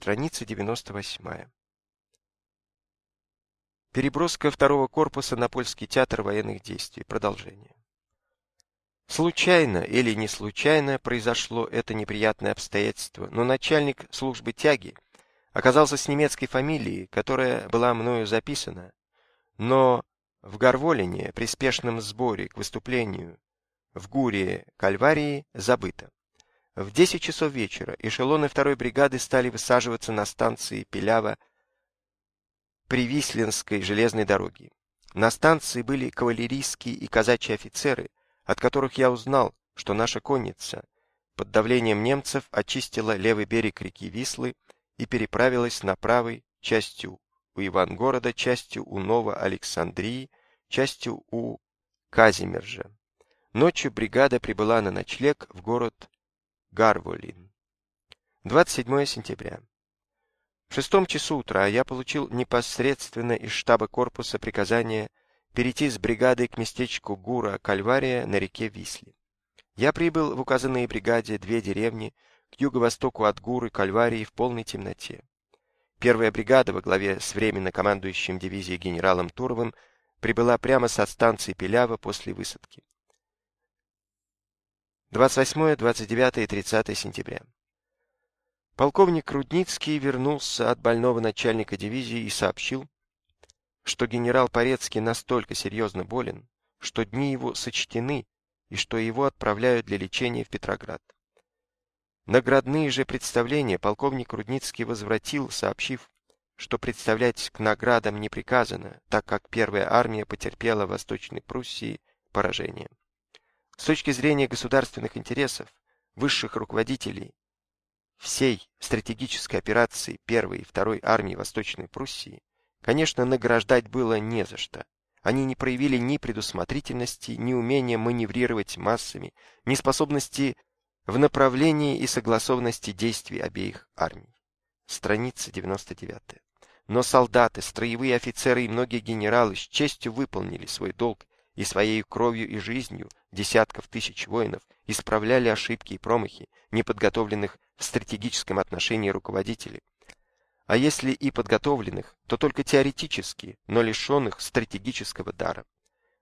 страница 98. Переброска второго корпуса на польский театр военных действий. Продолжение. Случайно или не случайно произошло это неприятное обстоятельство, но начальник службы тяги оказался с немецкой фамилией, которая была мною записана, но в Гарволине при спешном сборе к выступлению в Гуре Кальварии забыто. В 10 часов вечера эшелоны второй бригады стали высаживаться на станции Пелява при Вислинской железной дороге. На станции были кавалерийские и казачьи офицеры, от которых я узнал, что наша конница под давлением немцев очистила левый берег реки Вислы и переправилась на правый частью у Ивангорода, частью у Ново-Александрии, частью у Казимержа. Ночью бригада прибыла на ночлег в город Гарволин. 27 сентября. В шестом часу утра я получил непосредственно из штаба корпуса приказание перейти с бригадой к местечку Гура Кальвария на реке Висле. Я прибыл в указанные бригаде две деревни к юго-востоку от Гуры Кальварии в полной темноте. Первая бригада во главе с временно командующим дивизией генералом Туровым прибыла прямо со станции Пелява после высадки. 28, 29 и 30 сентября. Полковник Рудницкий вернулся от больного начальника дивизии и сообщил, что генерал Порецкий настолько серьезно болен, что дни его сочтены и что его отправляют для лечения в Петроград. Наградные же представления полковник Рудницкий возвратил, сообщив, что представлять к наградам не приказано, так как первая армия потерпела в Восточной Пруссии поражение. С точки зрения государственных интересов, высших руководителей всей стратегической операции первой и второй армии Восточной Пруссии, конечно, награждать было не за что. Они не проявили ни предусмотрительности, ни умения маневрировать массами, ни способности в направлении и согласованности действий обеих армий. Страница 99. Но солдаты, строевые офицеры и многие генералы с честью выполнили свой долг и своей кровью и жизнью десятков тысяч воинов исправляли ошибки и промахи неподготовленных в стратегическом отношении руководителей. А если и подготовленных, то только теоретически, но лишенных стратегического дара.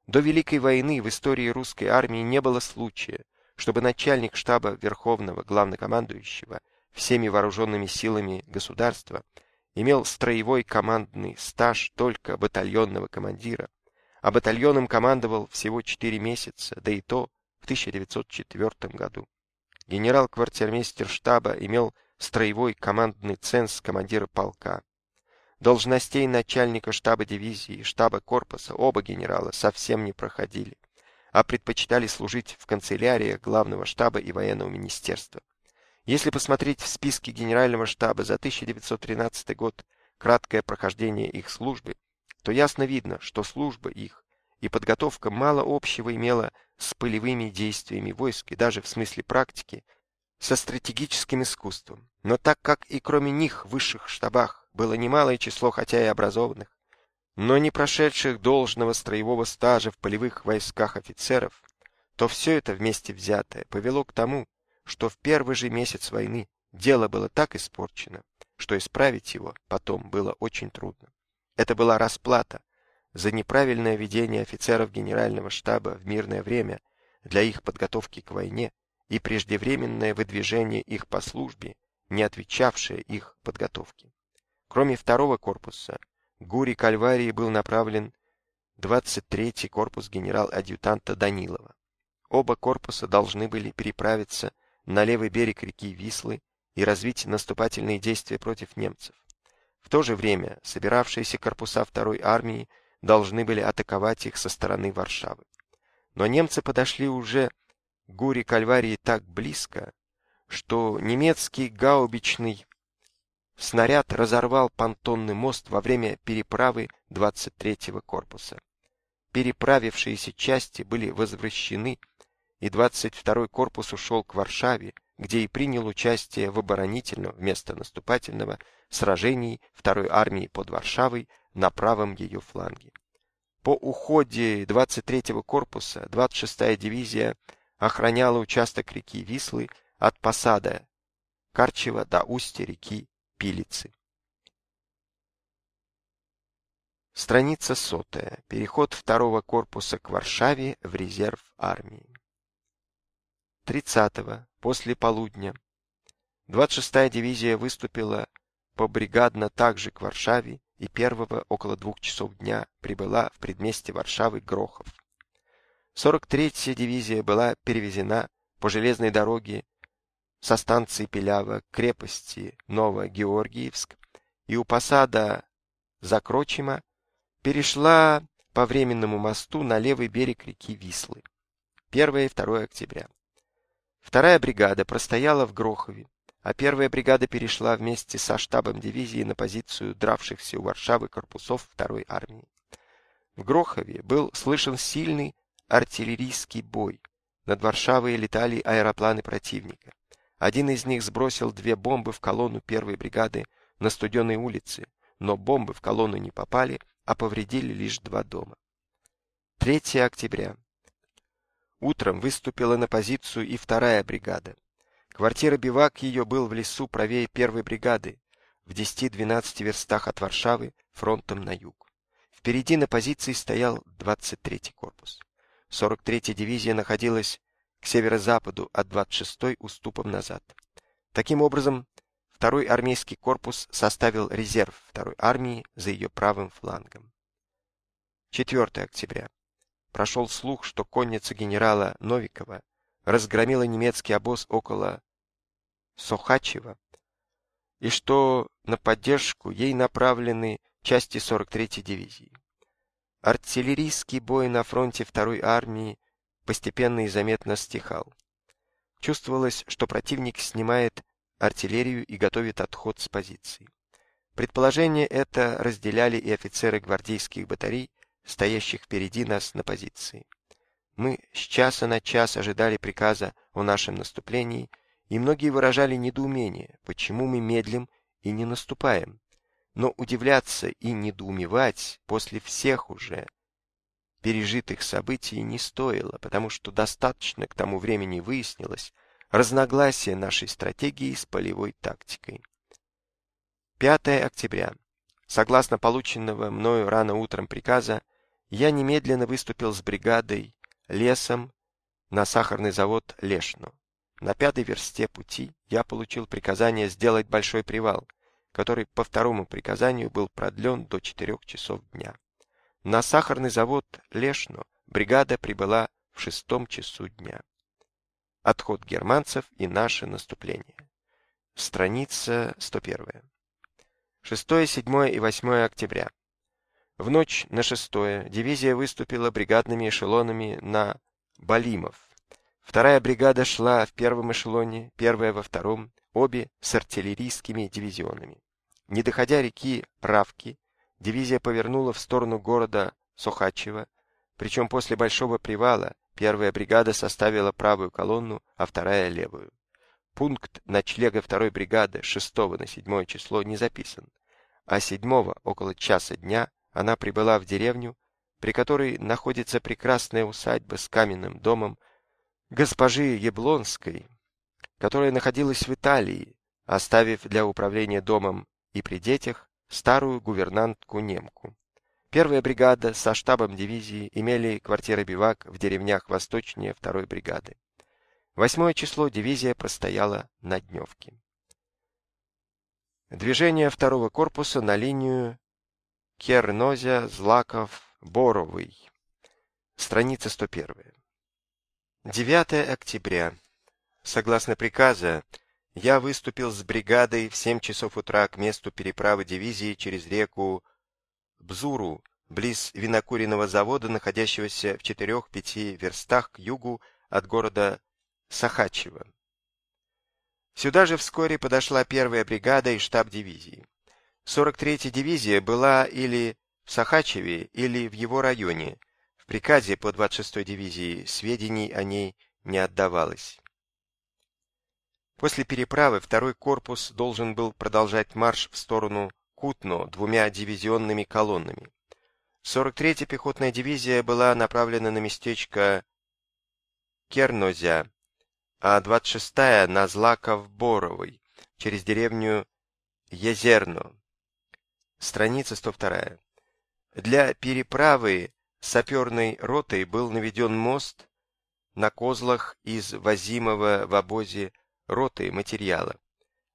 До Великой войны в истории русской армии не было случая, чтобы начальник штаба Верховного Главнокомандующего всеми вооруженными силами государства имел строевой командный стаж только батальонного командира, а батальоном командовал всего 4 месяца, да и то в 1904 году. Генерал-квартирмейстер штаба имел строевой командный ценз командира полка. Должностей начальника штаба дивизии и штаба корпуса оба генерала совсем не проходили, а предпочитали служить в канцеляриях главного штаба и военного министерства. Если посмотреть в списки генерального штаба за 1913 год краткое прохождение их службы, то ясно видно, что служба их и подготовка мало общего имела с полевыми действиями войск и даже в смысле практики со стратегическим искусством. Но так как и кроме них в высших штабах было немалое число хотя и образованных, но не прошедших должного строевого стажа в полевых войсках офицеров, то все это вместе взятое повело к тому, что в первый же месяц войны дело было так испорчено, что исправить его потом было очень трудно. Это была расплата за неправильное ведение офицеров генерального штаба в мирное время для их подготовки к войне и преждевременное выдвижение их по службе, не отвечавшее их подготовке. Кроме второго корпуса, Гури Кальварии был направлен 23-й корпус генерал-адъютанта Данилова. Оба корпуса должны были переправиться на левый берег реки Вислы и развить наступательные действия против немцев. В то же время собиравшиеся корпуса второй армии должны были атаковать их со стороны Варшавы. Но немцы подошли уже к Гури Кальварии так близко, что немецкий гаубичный снаряд разорвал понтонный мост во время переправы 23-го корпуса. Переправившиеся части были возвращены, и 22-й корпус ушел к Варшаве, где и принял участие в оборонительном вместо наступательного сражении второй армии под Варшавой на правом ее фланге. По уходе 23-го корпуса 26-я дивизия охраняла участок реки Вислы от посада Карчева до устья реки Пилицы. Страница сотая. Переход второго корпуса к Варшаве в резерв армии. 30-го, после полудня, 26-я дивизия выступила побригадно также к Варшаве и первого около двух часов дня прибыла в предместе Варшавы Грохов. 43-я дивизия была перевезена по железной дороге со станции Пилява к крепости Новогеоргиевск и у посада Закрочима перешла по временному мосту на левый берег реки Вислы. 1 и 2 октября. Вторая бригада простояла в Грохове, а первая бригада перешла вместе со штабом дивизии на позицию дравшихся у Варшавы корпусов второй армии. В Грохове был слышен сильный артиллерийский бой. Над Варшавой летали аэропланы противника. Один из них сбросил две бомбы в колонну первой бригады на Студеной улице, но бомбы в колонну не попали, а повредили лишь два дома. 3 октября. Утром выступила на позицию и вторая бригада. Квартира-бивак ее был в лесу правее первой бригады, в 10-12 верстах от Варшавы, фронтом на юг. Впереди на позиции стоял 23-й корпус. 43-я дивизия находилась к северо-западу от 26-й уступом назад. Таким образом, Второй армейский корпус составил резерв второй армии за ее правым флангом. 4 октября. Прошел слух, что конница генерала Новикова разгромила немецкий обоз около Сохачева, и что на поддержку ей направлены части 43-й дивизии. Артиллерийский бой на фронте второй армии постепенно и заметно стихал. Чувствовалось, что противник снимает артиллерию и готовит отход с позиций. Предположение это разделяли и офицеры гвардейских батарей, стоящих впереди нас на позиции. Мы с часа на час ожидали приказа о нашем наступлении, и многие выражали недоумение, почему мы медлим и не наступаем. Но удивляться и недоумевать после всех уже пережитых событий не стоило, потому что достаточно к тому времени выяснилось, разногласия нашей стратегии с полевой тактикой. 5 октября. Согласно полученного мною рано утром приказа, я немедленно выступил с бригадой лесом на сахарный завод Лешно. На пятой версте пути я получил приказание сделать большой привал, который по второму приказанию был продлен до 4 часов дня. На сахарный завод Лешно бригада прибыла в шестом часу дня. Отход германцев и наше наступление. Страница 101. 6, 7 и 8 октября. В ночь на 6 дивизия выступила бригадными эшелонами на Балимов. Вторая бригада шла в первом эшелоне, первая во втором, обе с артиллерийскими дивизионами. Не доходя реки Правки, дивизия повернула в сторону города Сохачево, причем после большого привала Первая бригада составила правую колонну, а вторая — левую. Пункт ночлега второй бригады 6 на 7 число не записан, а 7 около часа дня она прибыла в деревню, при которой находится прекрасная усадьба с каменным домом госпожи Яблонской, которая находилась в Италии, оставив для управления домом и при детях старую гувернантку-немку. Первая бригада со штабом дивизии имели квартиры-бивак в деревнях восточнее второй бригады. Восьмое число дивизия простояла на дневке. Движение второго корпуса на линию Кернозя, Злаков, Боровый. Страница 101. 9 октября. Согласно приказа, я выступил с бригадой в 7 часов утра к месту переправы дивизии через реку Бзуру, близ винокуренного завода, находящегося в 4-5 верстах к югу от города Сахачево. Сюда же вскоре подошла первая бригада и штаб дивизии. 43-я дивизия была или в Сахачеве, или в его районе. В приказе по 26-й дивизии сведений о ней не отдавалось. После переправы второй корпус должен был продолжать марш в сторону Кутно двумя дивизионными колоннами. 43-я пехотная дивизия была направлена на местечко Кернозя, а 26-я на Злаков-Боровой через деревню Езерно. Страница 102. Для переправы саперной ротой был наведен мост на козлах из возимого в обозе роты материала.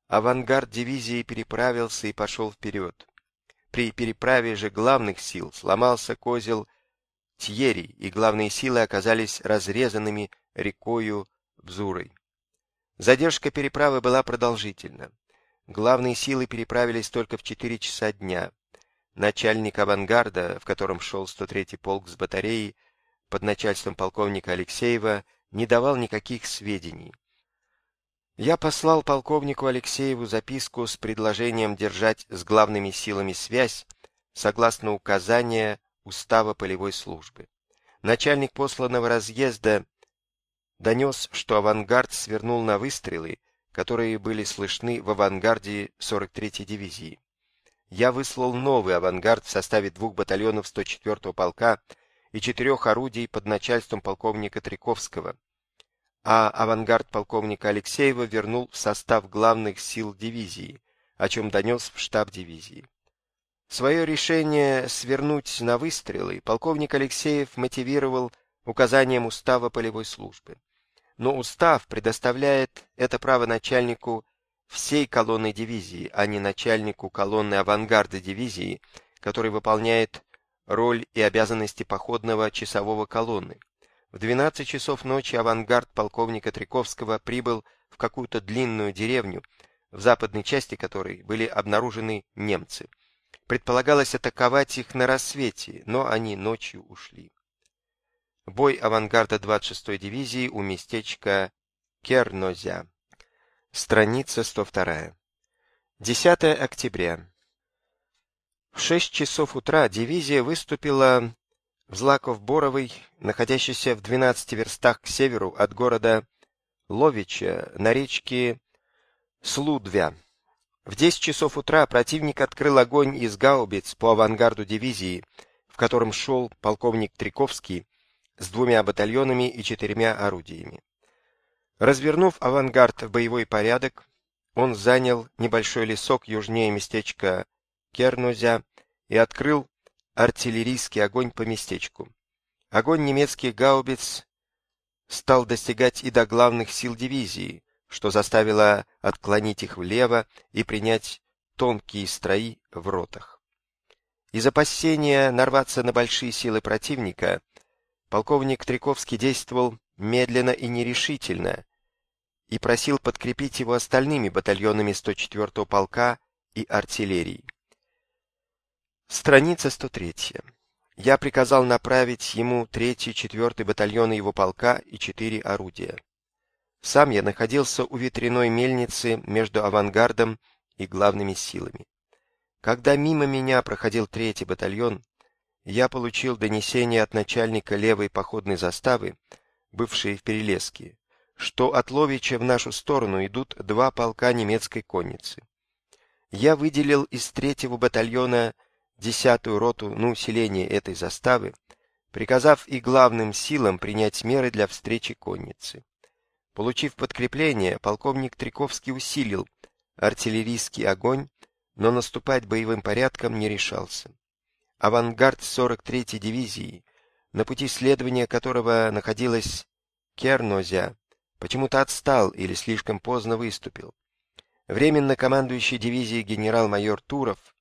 Авангард дивизии переправился и пошел вперед. При переправе же главных сил сломался козел Тьери, и главные силы оказались разрезанными рекою Бзурой. Задержка переправы была продолжительна. Главные силы переправились только в 4 часа дня. Начальник авангарда, в котором шел 103-й полк с батареей, под начальством полковника Алексеева, не давал никаких сведений. Я послал полковнику Алексееву записку с предложением держать с главными силами связь согласно указания устава полевой службы. Начальник посланного разъезда донес, что авангард свернул на выстрелы, которые были слышны в авангарде 43-й дивизии. Я выслал новый авангард в составе двух батальонов 104-го полка и четырех орудий под начальством полковника Триковского, а авангард полковника Алексеева вернул в состав главных сил дивизии, о чем донес в штаб дивизии. Свое решение свернуть на выстрелы полковник Алексеев мотивировал указанием устава полевой службы но устав предоставляет это право начальнику всей колонны дивизии, а не начальнику колонны авангарда дивизии, который выполняет роль и обязанности походного часового колонны. В 12 часов ночи авангард полковника Триковского прибыл в какую-то длинную деревню, в западной части которой были обнаружены немцы. Предполагалось атаковать их на рассвете, но они ночью ушли. Бой авангарда 26-й дивизии у местечка Кернозя. Страница 102. 10 октября. В 6 часов утра дивизия выступила в Злаков-Боровой, находящейся в 12 верстах к северу от города Ловича на речке Слудвя. В 10 часов утра противник открыл огонь из гаубиц по авангарду дивизии, в котором шел полковник Триковский, с двумя батальонами и четырьмя орудиями. Развернув авангард в боевой порядок, он занял небольшой лесок южнее местечка Кернозя и открыл артиллерийский огонь по местечку. Огонь немецких гаубиц стал достигать и до главных сил дивизии, что заставило отклонить их влево и принять тонкие строи в ротах. Из опасения нарваться на большие силы противника Полковник Триковский действовал медленно и нерешительно и просил подкрепить его остальными батальонами 104-го полка и артиллерией. Страница 103. Я приказал направить ему 3-й и 4-й батальоны его полка и 4 орудия. Сам я находился у ветряной мельницы между авангардом и главными силами. Когда мимо меня проходил 3-й батальон, я получил донесение от начальника левой походной заставы, бывшей в Перелеске, что от Ловича в нашу сторону идут два полка немецкой конницы. Я выделил из третьего батальона десятую роту на усиление этой заставы, приказав и главным силам принять меры для встречи конницы. Получив подкрепление, полковник Триковский усилил артиллерийский огонь, но наступать боевым порядком не решался авангард 43-й дивизии, на пути следования которого находилась Кернозя, почему-то отстал или слишком поздно выступил. Временно командующий дивизией генерал-майор Туров,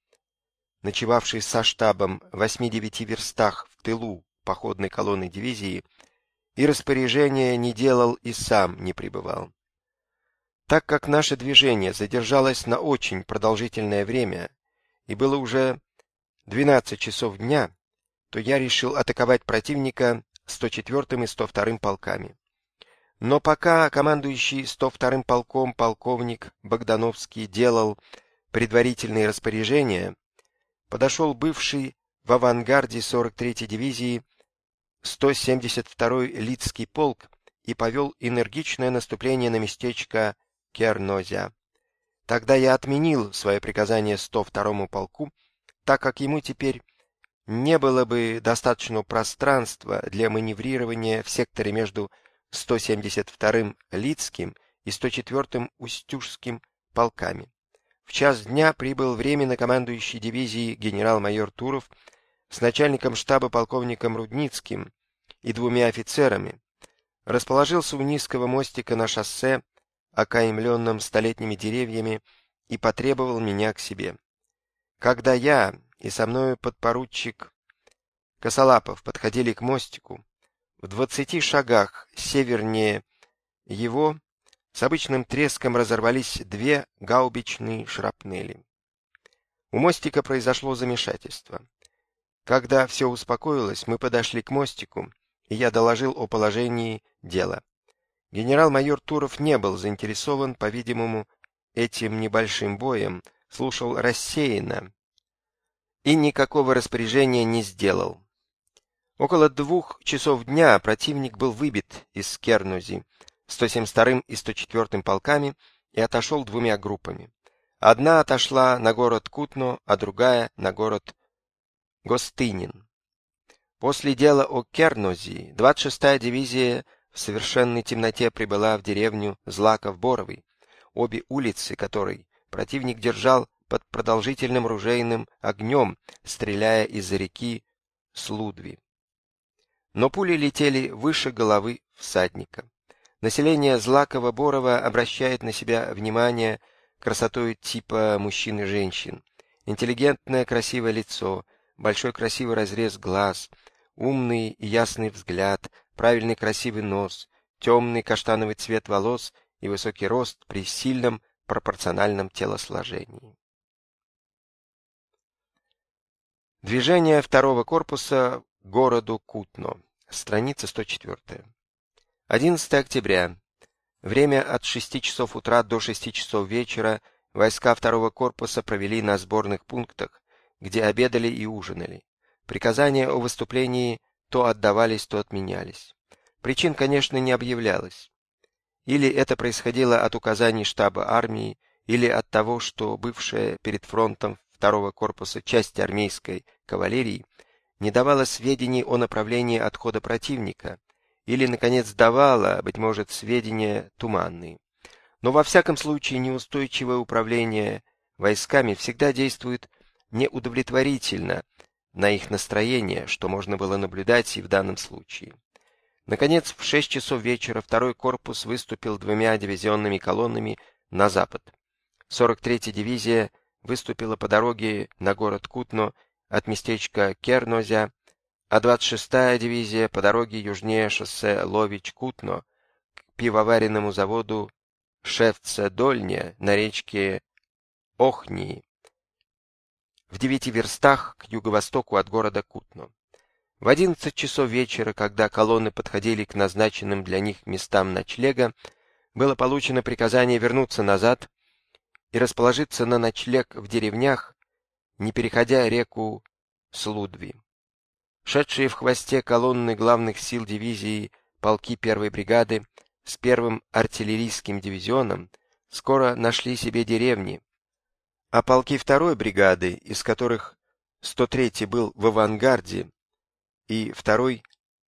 ночевавший со штабом в 8-9 верстах в тылу походной колонны дивизии, и распоряжения не делал и сам не пребывал. Так как наше движение задержалось на очень продолжительное время и было уже 12 часов дня, то я решил атаковать противника 104-м и 102-м полками. Но пока командующий 102-м полком полковник Богдановский делал предварительные распоряжения, подошел бывший в авангарде 43-й дивизии 172-й Лидский полк и повел энергичное наступление на местечко Кернозя. Тогда я отменил свое приказание 102-му полку так как ему теперь не было бы достаточного пространства для маневрирования в секторе между 172-м Лидским и 104-м Устюжским полками. В час дня прибыл временно командующий дивизией генерал-майор Туров с начальником штаба полковником Рудницким и двумя офицерами. Расположился у низкого мостика на шоссе, окаймленном столетними деревьями, и потребовал меня к себе. Когда я и со мною подпоручик Косолапов подходили к мостику, в двадцати шагах севернее его с обычным треском разорвались две гаубичные шрапнели. У мостика произошло замешательство. Когда все успокоилось, мы подошли к мостику, и я доложил о положении дела. Генерал-майор Туров не был заинтересован, по-видимому, этим небольшим боем, слушал рассеянно и никакого распоряжения не сделал. Около двух часов дня противник был выбит из Кернузи 172-м и 104-м полками и отошел двумя группами. Одна отошла на город Кутно, а другая на город Гостынин. После дела о Кернози 26-я дивизия в совершенной темноте прибыла в деревню Злаков-Боровый, обе улицы которой противник держал под продолжительным ружейным огнем, стреляя из-за реки Слудви. Но пули летели выше головы всадника. Население Злакова-Борова обращает на себя внимание красотой типа мужчин и женщин. Интеллигентное красивое лицо, большой красивый разрез глаз, умный и ясный взгляд, правильный красивый нос, темный каштановый цвет волос и высокий рост при сильном пропорциональном телосложении. Движение второго корпуса городу Кутно. Страница 104. 11 октября. Время от 6 часов утра до 6 часов вечера войска второго корпуса провели на сборных пунктах, где обедали и ужинали. Приказания о выступлении то отдавались, то отменялись. Причин, конечно, не объявлялось. Или это происходило от указаний штаба армии, или от того, что бывшая перед фронтом второго корпуса часть армейской кавалерии не давала сведений о направлении отхода противника, или, наконец, давала, быть может, сведения туманные. Но во всяком случае неустойчивое управление войсками всегда действует неудовлетворительно на их настроение, что можно было наблюдать и в данном случае. Наконец, в 6 часов вечера второй корпус выступил двумя дивизионными колоннами на запад. 43-я дивизия выступила по дороге на город Кутно от местечка Кернозя, а 26-я дивизия по дороге южнее шоссе Лович-Кутно к пивоваренному заводу Шевце-Дольне на речке Охнии в девяти верстах к юго-востоку от города Кутно. В одиннадцать часов вечера, когда колонны подходили к назначенным для них местам ночлега, было получено приказание вернуться назад и расположиться на ночлег в деревнях, не переходя реку Слудви. Шедшие в хвосте колонны главных сил дивизии полки первой бригады с первым артиллерийским дивизионом скоро нашли себе деревни, а полки второй бригады, из которых 103-й был в авангарде, и второй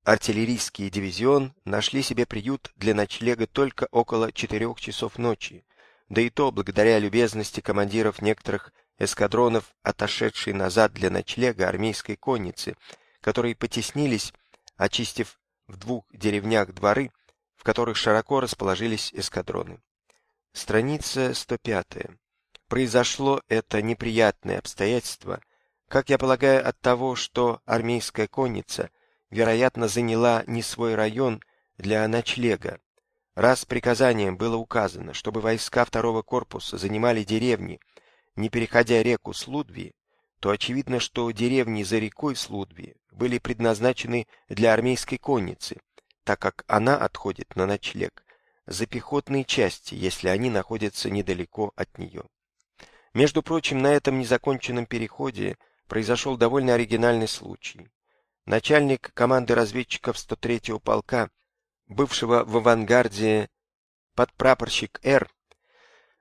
артиллерийский дивизион нашли себе приют для ночлега только около 4 часов ночи, да и то благодаря любезности командиров некоторых эскадронов, отошедшей назад для ночлега армейской конницы, которые потеснились, очистив в двух деревнях дворы, в которых широко расположились эскадроны. Страница 105. Произошло это неприятное обстоятельство, как я полагаю, от того, что армейская конница, вероятно, заняла не свой район для ночлега. Раз приказанием было указано, чтобы войска второго корпуса занимали деревни, не переходя реку Слудви, то очевидно, что деревни за рекой Слудви были предназначены для армейской конницы, так как она отходит на ночлег за пехотные части, если они находятся недалеко от нее. Между прочим, на этом незаконченном переходе произошел довольно оригинальный случай. Начальник команды разведчиков 103-го полка, бывшего в авангарде подпрапорщик Р,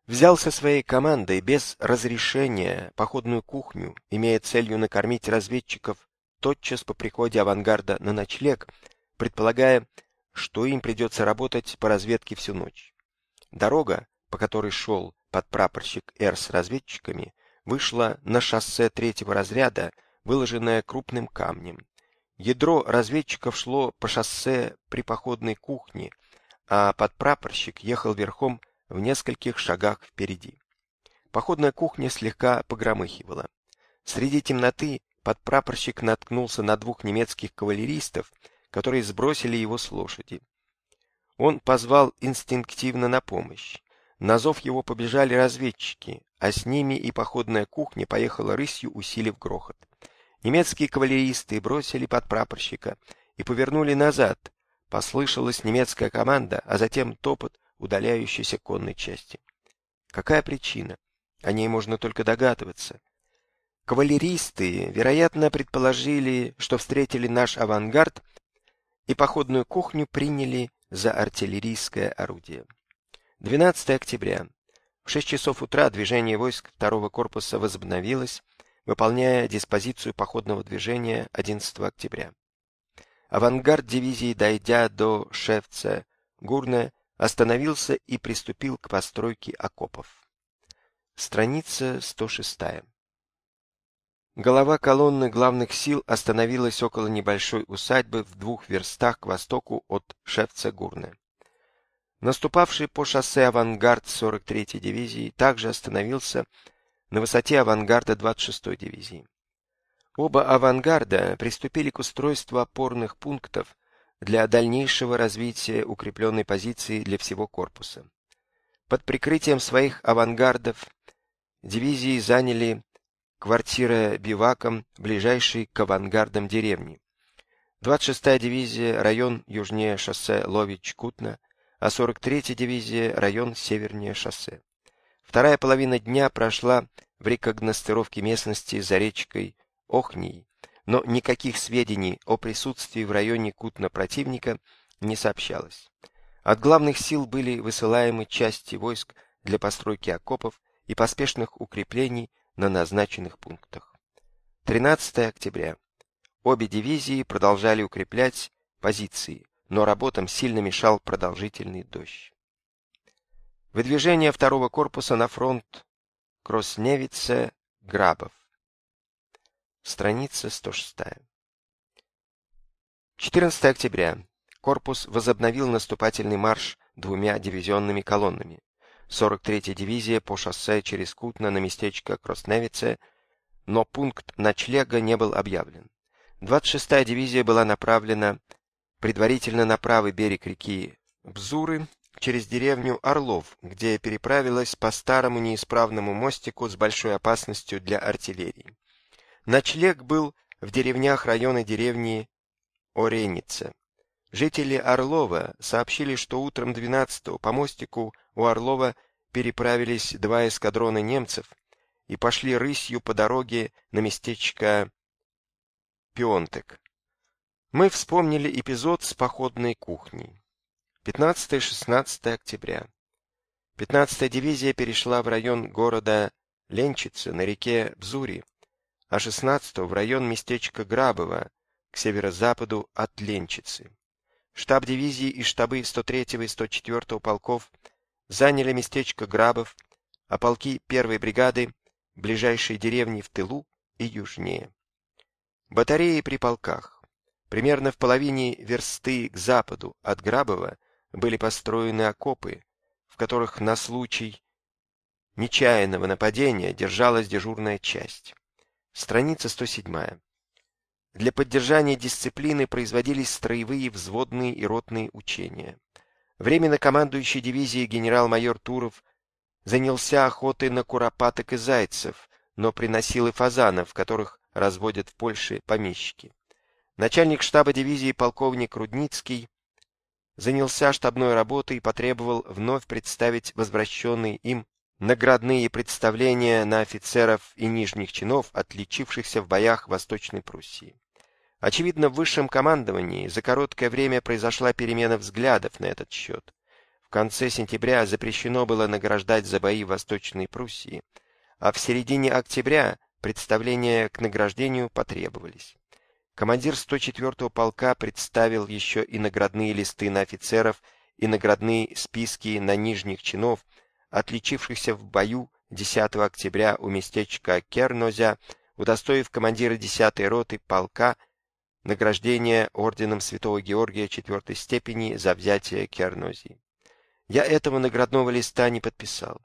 взял со своей командой без разрешения походную кухню, имея целью накормить разведчиков тотчас по приходе авангарда на ночлег, предполагая, что им придется работать по разведке всю ночь. Дорога, по которой шел подпрапорщик Р с разведчиками вышла на шоссе третьего разряда, выложенное крупным камнем. Ядро разведчиков шло по шоссе при походной кухне, а подпрапорщик ехал верхом в нескольких шагах впереди. Походная кухня слегка погромыхивала. Среди темноты подпрапорщик наткнулся на двух немецких кавалеристов, которые сбросили его с лошади. Он позвал инстинктивно на помощь. На зов его побежали разведчики, а с ними и походная кухня поехала рысью, усилив грохот. Немецкие кавалеристы бросили подпрапорщика и повернули назад. Послышалась немецкая команда, а затем топот удаляющейся конной части. Какая причина? О ней можно только догадываться. Кавалеристы, вероятно, предположили, что встретили наш авангард и походную кухню приняли за артиллерийское орудие. 12 октября. В 6 часов утра движение войск второго корпуса возобновилось, выполняя диспозицию походного движения 11 октября. Авангард дивизии, дойдя до Шевца, Гурна, остановился и приступил к постройке окопов. Страница 106. Голова колонны главных сил остановилась около небольшой усадьбы в двух верстах к востоку от Шевца-Гурны. Наступавший по шоссе авангард 43-й дивизии также остановился на высоте авангарда 26-й дивизии. Оба авангарда приступили к устройству опорных пунктов для дальнейшего развития укрепленной позиции для всего корпуса. Под прикрытием своих авангардов дивизии заняли квартиры биваком, ближайшей к авангардам деревни. 26-я дивизия район южнее шоссе Лович-Кутна, а 43-я дивизия район севернее шоссе. Вторая половина дня прошла в рекогностировке местности за речкой Охней, но никаких сведений о присутствии в районе Кутна противника не сообщалось. От главных сил были высылаемы части войск для постройки окопов и поспешных укреплений на назначенных пунктах. 13 октября. Обе дивизии продолжали укреплять позиции, но работам сильно мешал продолжительный дождь. Выдвижение второго корпуса на фронт Кросневице-Грабов. Страница 106. 14 октября. Корпус возобновил наступательный марш двумя дивизионными колоннами. 43-я дивизия по шоссе через Кутно на местечко Кросневице, но пункт ночлега не был объявлен. 26-я дивизия была направлена предварительно на правый берег реки Бзуры через деревню Орлов, где переправилась по старому неисправному мостику с большой опасностью для артиллерии. Ночлег был в деревнях района деревни Ореница. Жители Орлова сообщили, что утром 12-го по мостику у Орлова переправились два эскадрона немцев и пошли рысью по дороге на местечко Пионтек. Мы вспомнили эпизод с походной кухней. 15-16 октября. 15-я дивизия перешла в район города Ленчицы на реке Бзури, а 16-го в район местечка Грабово к северо-западу от Ленчицы. Штаб дивизии и штабы 103-го и 104-го полков заняли местечко Грабов, а полки первой бригады ближайшие деревни в тылу и южнее. Батареи при полках. Примерно в половине версты к западу от Грабова были построены окопы, в которых на случай нечаянного нападения держалась дежурная часть. Страница 107. Для поддержания дисциплины производились строевые, взводные и ротные учения. Временно командующий дивизией генерал-майор Туров занялся охотой на куропаток и зайцев, но приносил и фазанов, которых разводят в Польше помещики. Начальник штаба дивизии полковник Рудницкий занялся штабной работой и потребовал вновь представить возвращенные им наградные представления на офицеров и нижних чинов, отличившихся в боях Восточной Пруссии. Очевидно, в высшем командовании за короткое время произошла перемена взглядов на этот счет. В конце сентября запрещено было награждать за бои Восточной Пруссии, а в середине октября представления к награждению потребовались. Командир 104-го полка представил еще и наградные листы на офицеров и наградные списки на нижних чинов, отличившихся в бою 10 октября у местечка Кернозя, удостоив командира 10-й роты полка награждения орденом Святого Георгия четвертой степени за взятие Кернозии. Я этого наградного листа не подписал.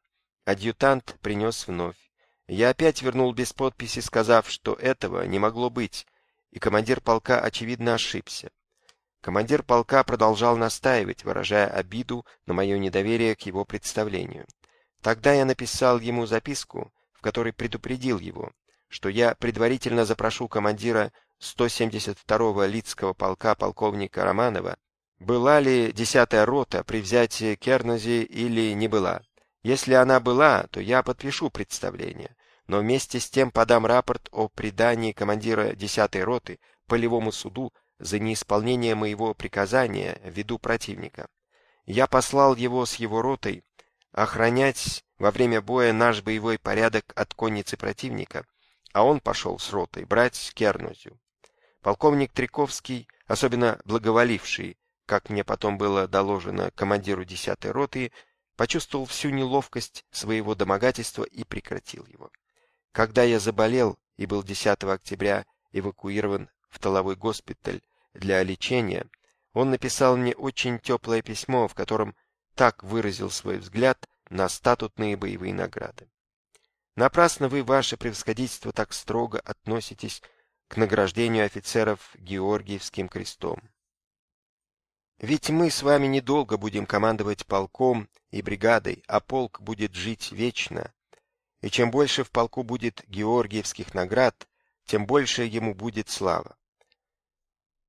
Адъютант принес вновь. Я опять вернул без подписи, сказав, что этого не могло быть, и командир полка, очевидно, ошибся. Командир полка продолжал настаивать, выражая обиду на мое недоверие к его представлению. Тогда я написал ему записку, в которой предупредил его, что я предварительно запрошу командира 172-го Лидского полка полковника Романова, была ли 10-я рота при взятии Кернози или не была. Если она была, то я подпишу представление, но вместе с тем подам рапорт о предании командира 10-й роты полевому суду за неисполнение моего приказания ввиду противника. Я послал его с его ротой охранять во время боя наш боевой порядок от конницы противника, а он пошел с ротой брать Кернозю. Полковник Триковский, особенно благоволивший, как мне потом было доложено командиру 10-й роты, почувствовал всю неловкость своего домогательства и прекратил его. Когда я заболел и был 10 октября эвакуирован в толовой госпиталь для лечения, он написал мне очень теплое письмо, в котором так выразил свой взгляд на статутные боевые награды. Напрасно вы, ваше превосходительство, так строго относитесь к награждению офицеров Георгиевским крестом. Ведь мы с вами недолго будем командовать полком и бригадой, а полк будет жить вечно. И чем больше в полку будет георгиевских наград, тем больше ему будет слава.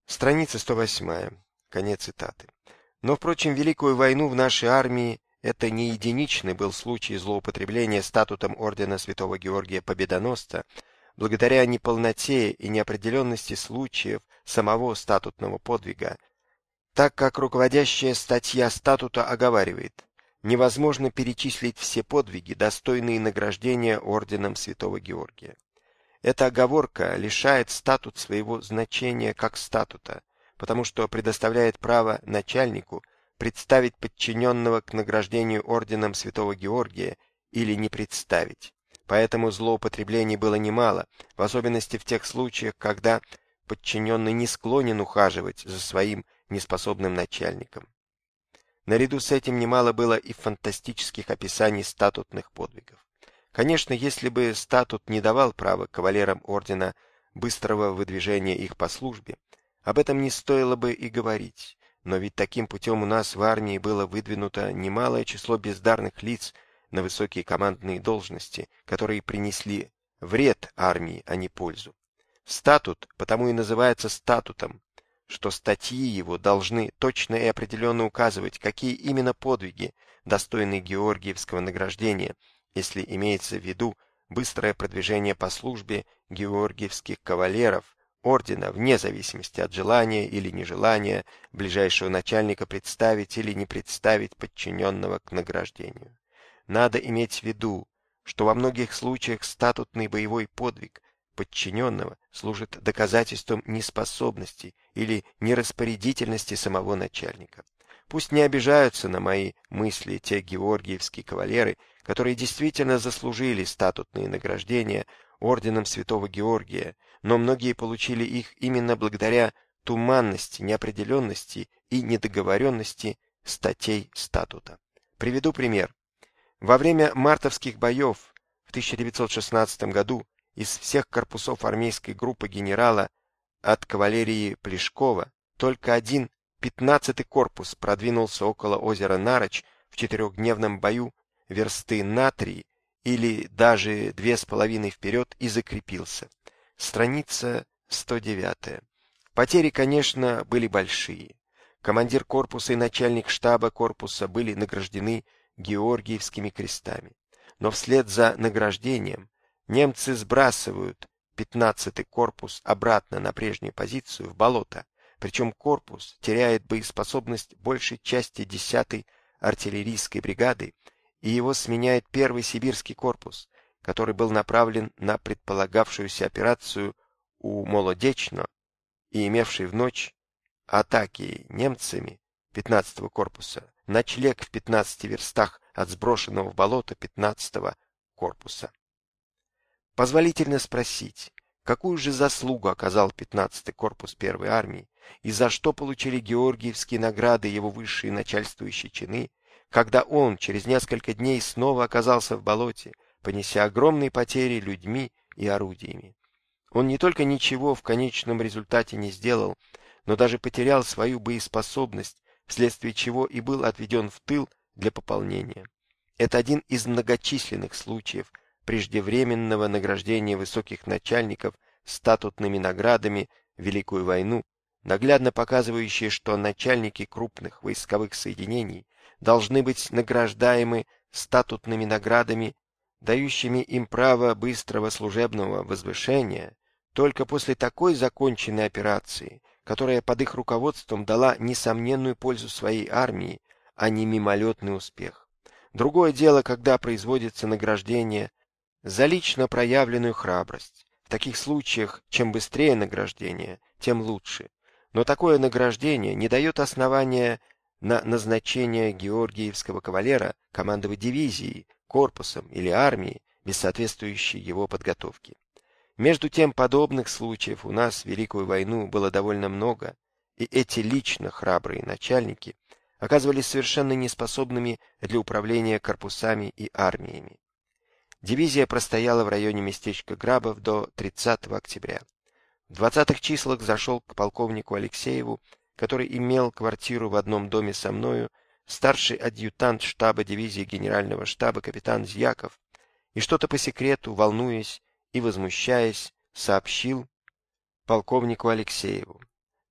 Страница 108. Конец цитаты. Но, впрочем, Великую войну в нашей армии это не единичный был случай злоупотребления статутом ордена Святого Георгия Победоносца, благодаря неполноте и неопределенности случаев самого статутного подвига, так как руководящая статья статута оговаривает, невозможно перечислить все подвиги, достойные награждения орденом Святого Георгия. Эта оговорка лишает статут своего значения как статута, потому что предоставляет право начальнику представить подчиненного к награждению орденом Святого Георгия или не представить. Поэтому злоупотреблений было немало, в особенности в тех случаях, когда подчиненный не склонен ухаживать за своим неспособным начальником. Наряду с этим немало было и фантастических описаний статутных подвигов. Конечно, если бы статут не давал права кавалерам ордена быстрого выдвижения их по службе, об этом не стоило бы и говорить. Но ведь таким путем у нас в армии было выдвинуто немалое число бездарных лиц на высокие командные должности, которые принесли вред армии, а не пользу. Статут потому и называется статутом, что статьи его должны точно и определенно указывать, какие именно подвиги достойны Георгиевского награждения, если имеется в виду быстрое продвижение по службе георгиевских кавалеров ордена вне зависимости от желания или нежелания ближайшего начальника представить или не представить подчиненного к награждению. Надо иметь в виду, что во многих случаях статутный боевой подвиг подчиненного служит доказательством неспособности или нераспорядительности самого начальника. Пусть не обижаются на мои мысли те георгиевские кавалеры, которые действительно заслужили статутные награждения орденом Святого Георгия, но многие получили их именно благодаря туманности, неопределенности и недоговоренности статей статута. Приведу пример. Во время мартовских боев в 1916 году из всех корпусов армейской группы генерала от кавалерии Плешкова только один пятнадцатый корпус продвинулся около озера Нарочь в четырехдневном бою версты на три или даже две с половиной вперед и закрепился. Страница 109. Потери, конечно, были большие. Командир корпуса и начальник штаба корпуса были награждены Георгиевскими крестами. Но вслед за награждением Немцы сбрасывают 15-й корпус обратно на прежнюю позицию в болото, причем корпус теряет боеспособность большей части 10-й артиллерийской бригады, и его сменяет первый сибирский корпус, который был направлен на предполагавшуюся операцию у Молодечно и имевший в ночь атаки немцами 15-го корпуса, ночлег в 15 верстах от сброшенного в болото 15-го корпуса. Позволительно спросить, какую же заслугу оказал 15-й корпус первой армии и за что получили Георгиевские награды его высшие начальствующие чины, когда он через несколько дней снова оказался в болоте, понеся огромные потери людьми и орудиями. Он не только ничего в конечном результате не сделал, но даже потерял свою боеспособность, вследствие чего и был отведен в тыл для пополнения. Это один из многочисленных случаев преждевременного награждения высоких начальников статутными наградами Великую войну, наглядно показывающие, что начальники крупных войсковых соединений должны быть награждаемы статутными наградами, дающими им право быстрого служебного возвышения, только после такой законченной операции, которая под их руководством дала несомненную пользу своей армии, а не мимолетный успех. Другое дело, когда производится награждение за лично проявленную храбрость. В таких случаях, чем быстрее награждение, тем лучше. Но такое награждение не дает основания на назначение Георгиевского кавалера командовать дивизией, корпусом или армией без соответствующей его подготовки. Между тем, подобных случаев у нас в Великую войну было довольно много, и эти лично храбрые начальники оказывались совершенно неспособными для управления корпусами и армиями. Дивизия простояла в районе местечка Грабов до 30 октября. В 20-х числах зашел к полковнику Алексееву, который имел квартиру в одном доме со мною, старший адъютант штаба дивизии генерального штаба капитан Зьяков, и что-то по секрету, волнуясь, и, возмущаясь, сообщил полковнику Алексееву.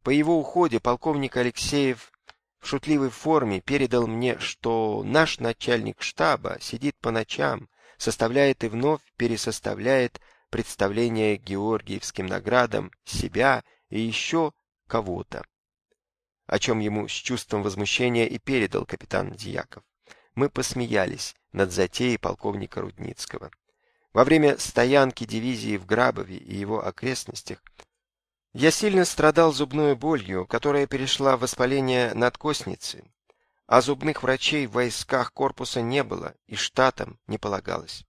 По его уходе полковник Алексеев в шутливой форме передал мне, что наш начальник штаба сидит по ночам, составляет и вновь пересоставляет представление Георгиевским наградам себя и еще кого-то, о чем ему с чувством возмущения и передал капитан Дьяков. Мы посмеялись над затеей полковника Рудницкого. Во время стоянки дивизии в Грабове и его окрестностях я сильно страдал зубной болью, которая перешла в воспаление надкосницы, а зубных врачей в войсках корпуса не было и штатам не полагалось.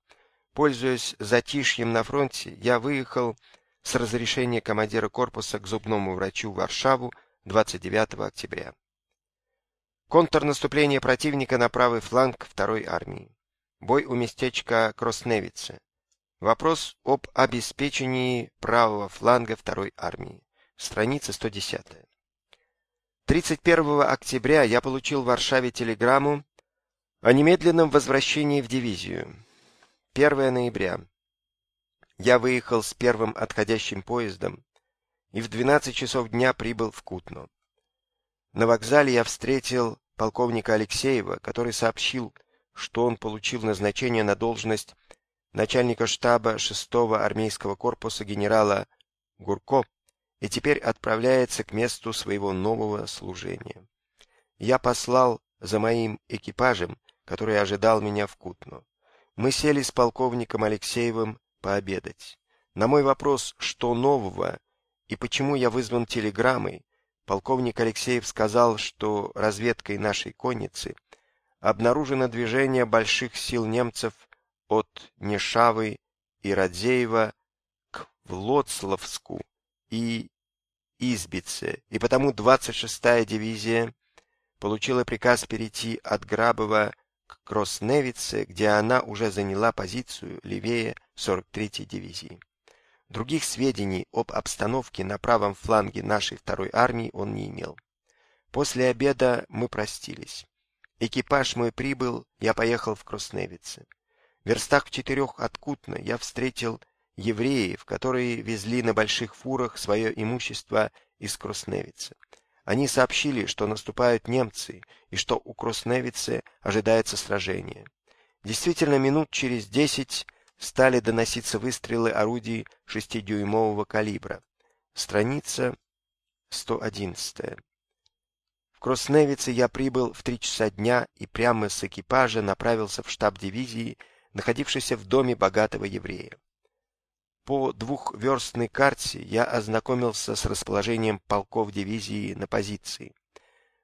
Пользуясь затишьем на фронте, я выехал с разрешения командира корпуса к зубному врачу в Варшаву 29 октября. Контрнаступление противника на правый фланг второй армии. Бой у местечка Кросневице. Вопрос об обеспечении правого фланга второй армии. Страница 110. 31 октября я получил в Варшаве телеграмму о немедленном возвращении в дивизию. 1 ноября. Я выехал с первым отходящим поездом и в 12 часов дня прибыл в Кутно. На вокзале я встретил полковника Алексеева, который сообщил, что он получил назначение на должность начальника штаба 6-го армейского корпуса генерала Гурко и теперь отправляется к месту своего нового служения. Я послал за моим экипажем, который ожидал меня в Кутно. Мы сели с полковником Алексеевым пообедать. На мой вопрос, что нового и почему я вызван телеграммой, полковник Алексеев сказал, что разведкой нашей конницы обнаружено движение больших сил немцев от Нешавы и Радзеева к Влоцлавску и Избице, и потому 26-я дивизия получила приказ перейти от Грабова к Кросневице, где она уже заняла позицию левее 43-й дивизии. Других сведений об обстановке на правом фланге нашей второй армии он не имел. После обеда мы простились. Экипаж мой прибыл, я поехал в Кросневице. В верстах в четырех от Кутна я встретил евреев, которые везли на больших фурах свое имущество из Кросневицы. Они сообщили, что наступают немцы и что у Кросневицы ожидается сражение. Действительно, минут через десять стали доноситься выстрелы орудий шестидюймового калибра. Страница 111. В Кросневице я прибыл в три часа дня и прямо с экипажа направился в штаб дивизии находившийся в доме богатого еврея. По двухверстной карте я ознакомился с расположением полков дивизии на позиции.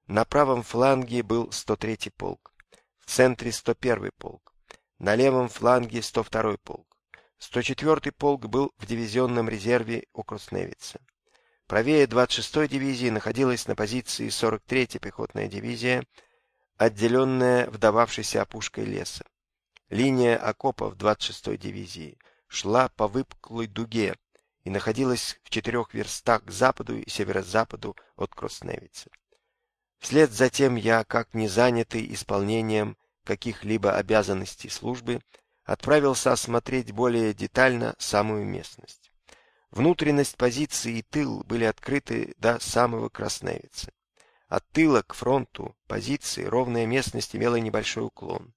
На правом фланге был 103-й полк, в центре 101-й полк, на левом фланге 102-й полк. 104-й полк был в дивизионном резерве у Крусневица. Правее 26-й дивизии находилась на позиции 43-я пехотная дивизия, отделенная вдававшейся опушкой леса. Линия окопов 26-й дивизии шла по выпуклой дуге и находилась в четырех верстах к западу и северо-западу от Крусневица. Вслед за тем я, как не занятый исполнением каких-либо обязанностей службы, отправился осмотреть более детально самую местность. Внутренность позиции и тыл были открыты до самого Красневицы. От тыла к фронту позиции ровная местность имела небольшой уклон.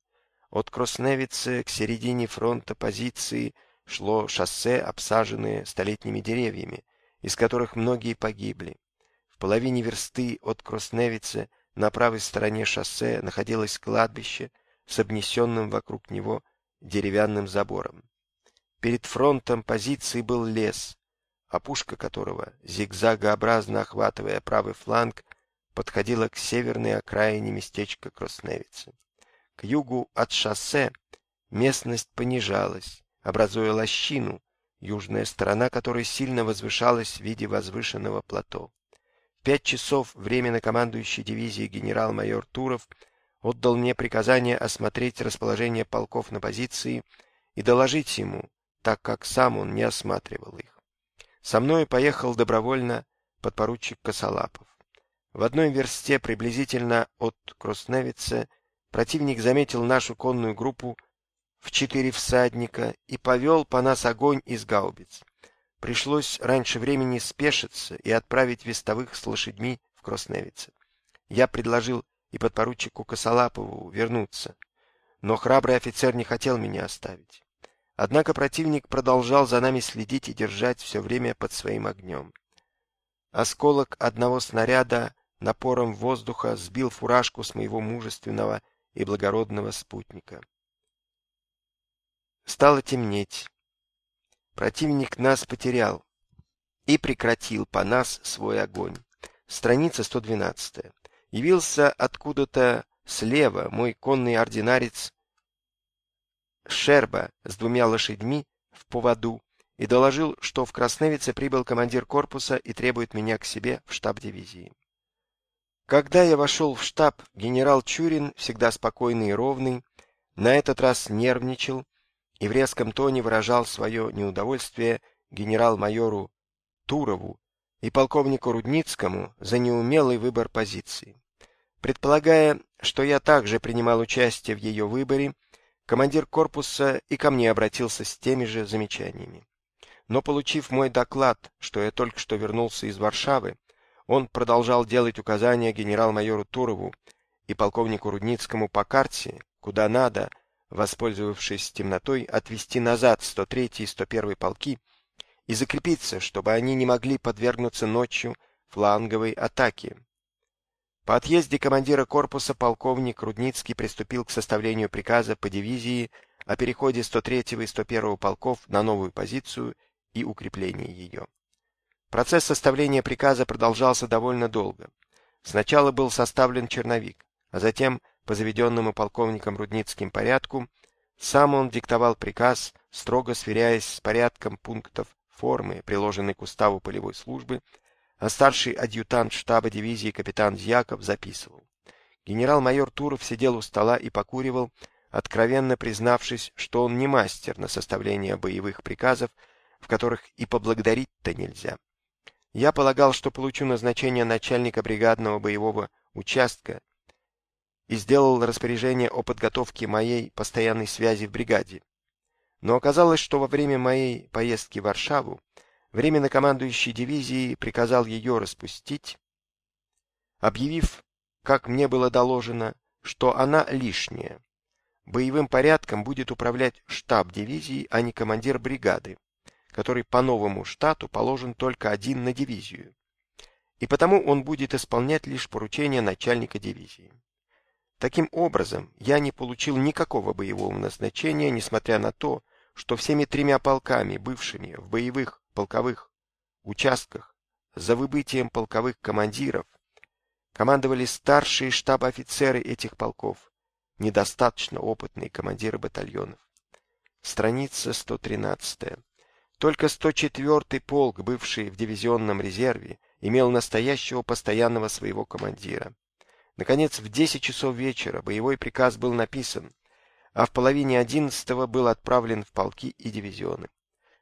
От Красневицы к середине фронта позиции шло шоссе, обсаженное столетними деревьями, из которых многие погибли. В половине версты от Красневицы на правой стороне шоссе находилось кладбище с обнесенным вокруг него деревянным забором. Перед фронтом позиции был лес, опушка которого, зигзагообразно охватывая правый фланг, подходила к северной окраине местечка Красневицы. К югу от шоссе местность понижалась, образуя лощину, южная сторона которой сильно возвышалась в виде возвышенного плато. В пять часов временно командующий дивизией генерал-майор Туров отдал мне приказание осмотреть расположение полков на позиции и доложить ему, так как сам он не осматривал их. Со мной поехал добровольно подпоручик Косолапов. В одной версте приблизительно от Крусневица противник заметил нашу конную группу в четыре всадника и повел по нас огонь из гаубиц. Пришлось раньше времени спешиться и отправить вестовых с лошадьми в Кросневице. Я предложил и подпоручику Косолапову вернуться, но храбрый офицер не хотел меня оставить. Однако противник продолжал за нами следить и держать все время под своим огнем. Осколок одного снаряда напором воздуха сбил фуражку с моего мужественного и благородного спутника. Стало темнеть. Противник нас потерял и прекратил по нас свой огонь. Страница 112. Явился откуда-то слева мой конный ординарец Шерба с двумя лошадьми в поводу и доложил, что в Красневице прибыл командир корпуса и требует меня к себе в штаб дивизии. Когда я вошел в штаб, генерал Чурин, всегда спокойный и ровный, на этот раз нервничал и в резком тоне выражал свое неудовольствие генерал-майору Турову и полковнику Рудницкому за неумелый выбор позиции. Предполагая, что я также принимал участие в ее выборе, командир корпуса и ко мне обратился с теми же замечаниями. Но получив мой доклад, что я только что вернулся из Варшавы, он продолжал делать указания генерал-майору Турову и полковнику Рудницкому по карте, куда надо, воспользовавшись темнотой, отвести назад 103 и 101 полки и закрепиться, чтобы они не могли подвергнуться ночью фланговой атаке. По отъезде командира корпуса полковник Рудницкий приступил к составлению приказа по дивизии о переходе 103 и 101 полков на новую позицию и укреплении ее. Процесс составления приказа продолжался довольно долго. Сначала был составлен черновик, а затем по заведенному полковником Рудницким порядку, сам он диктовал приказ, строго сверяясь с порядком пунктов формы, приложенной к уставу полевой службы, а старший адъютант штаба дивизии капитан Дьяков записывал. Генерал-майор Туров сидел у стола и покуривал, откровенно признавшись, что он не мастер на составление боевых приказов, в которых и поблагодарить-то нельзя. Я полагал, что получу назначение начальника бригадного боевого участка и сделал распоряжение о подготовке моей постоянной связи в бригаде. Но оказалось, что во время моей поездки в Варшаву временно командующий дивизией приказал ее распустить, объявив, как мне было доложено, что она лишняя. Боевым порядком будет управлять штаб дивизии, а не командир бригады, который по новому штату положен только один на дивизию. И потому он будет исполнять лишь поручения начальника дивизии. Таким образом, я не получил никакого боевого назначения, несмотря на то, что всеми тремя полками, бывшими в боевых полковых участках, за выбытием полковых командиров, командовали старшие штаб-офицеры этих полков, недостаточно опытные командиры батальонов. Страница 113. Только 104-й полк, бывший в дивизионном резерве, имел настоящего постоянного своего командира. Наконец, в 10 часов вечера боевой приказ был написан, а в половине одиннадцатого был отправлен в полки и дивизионы.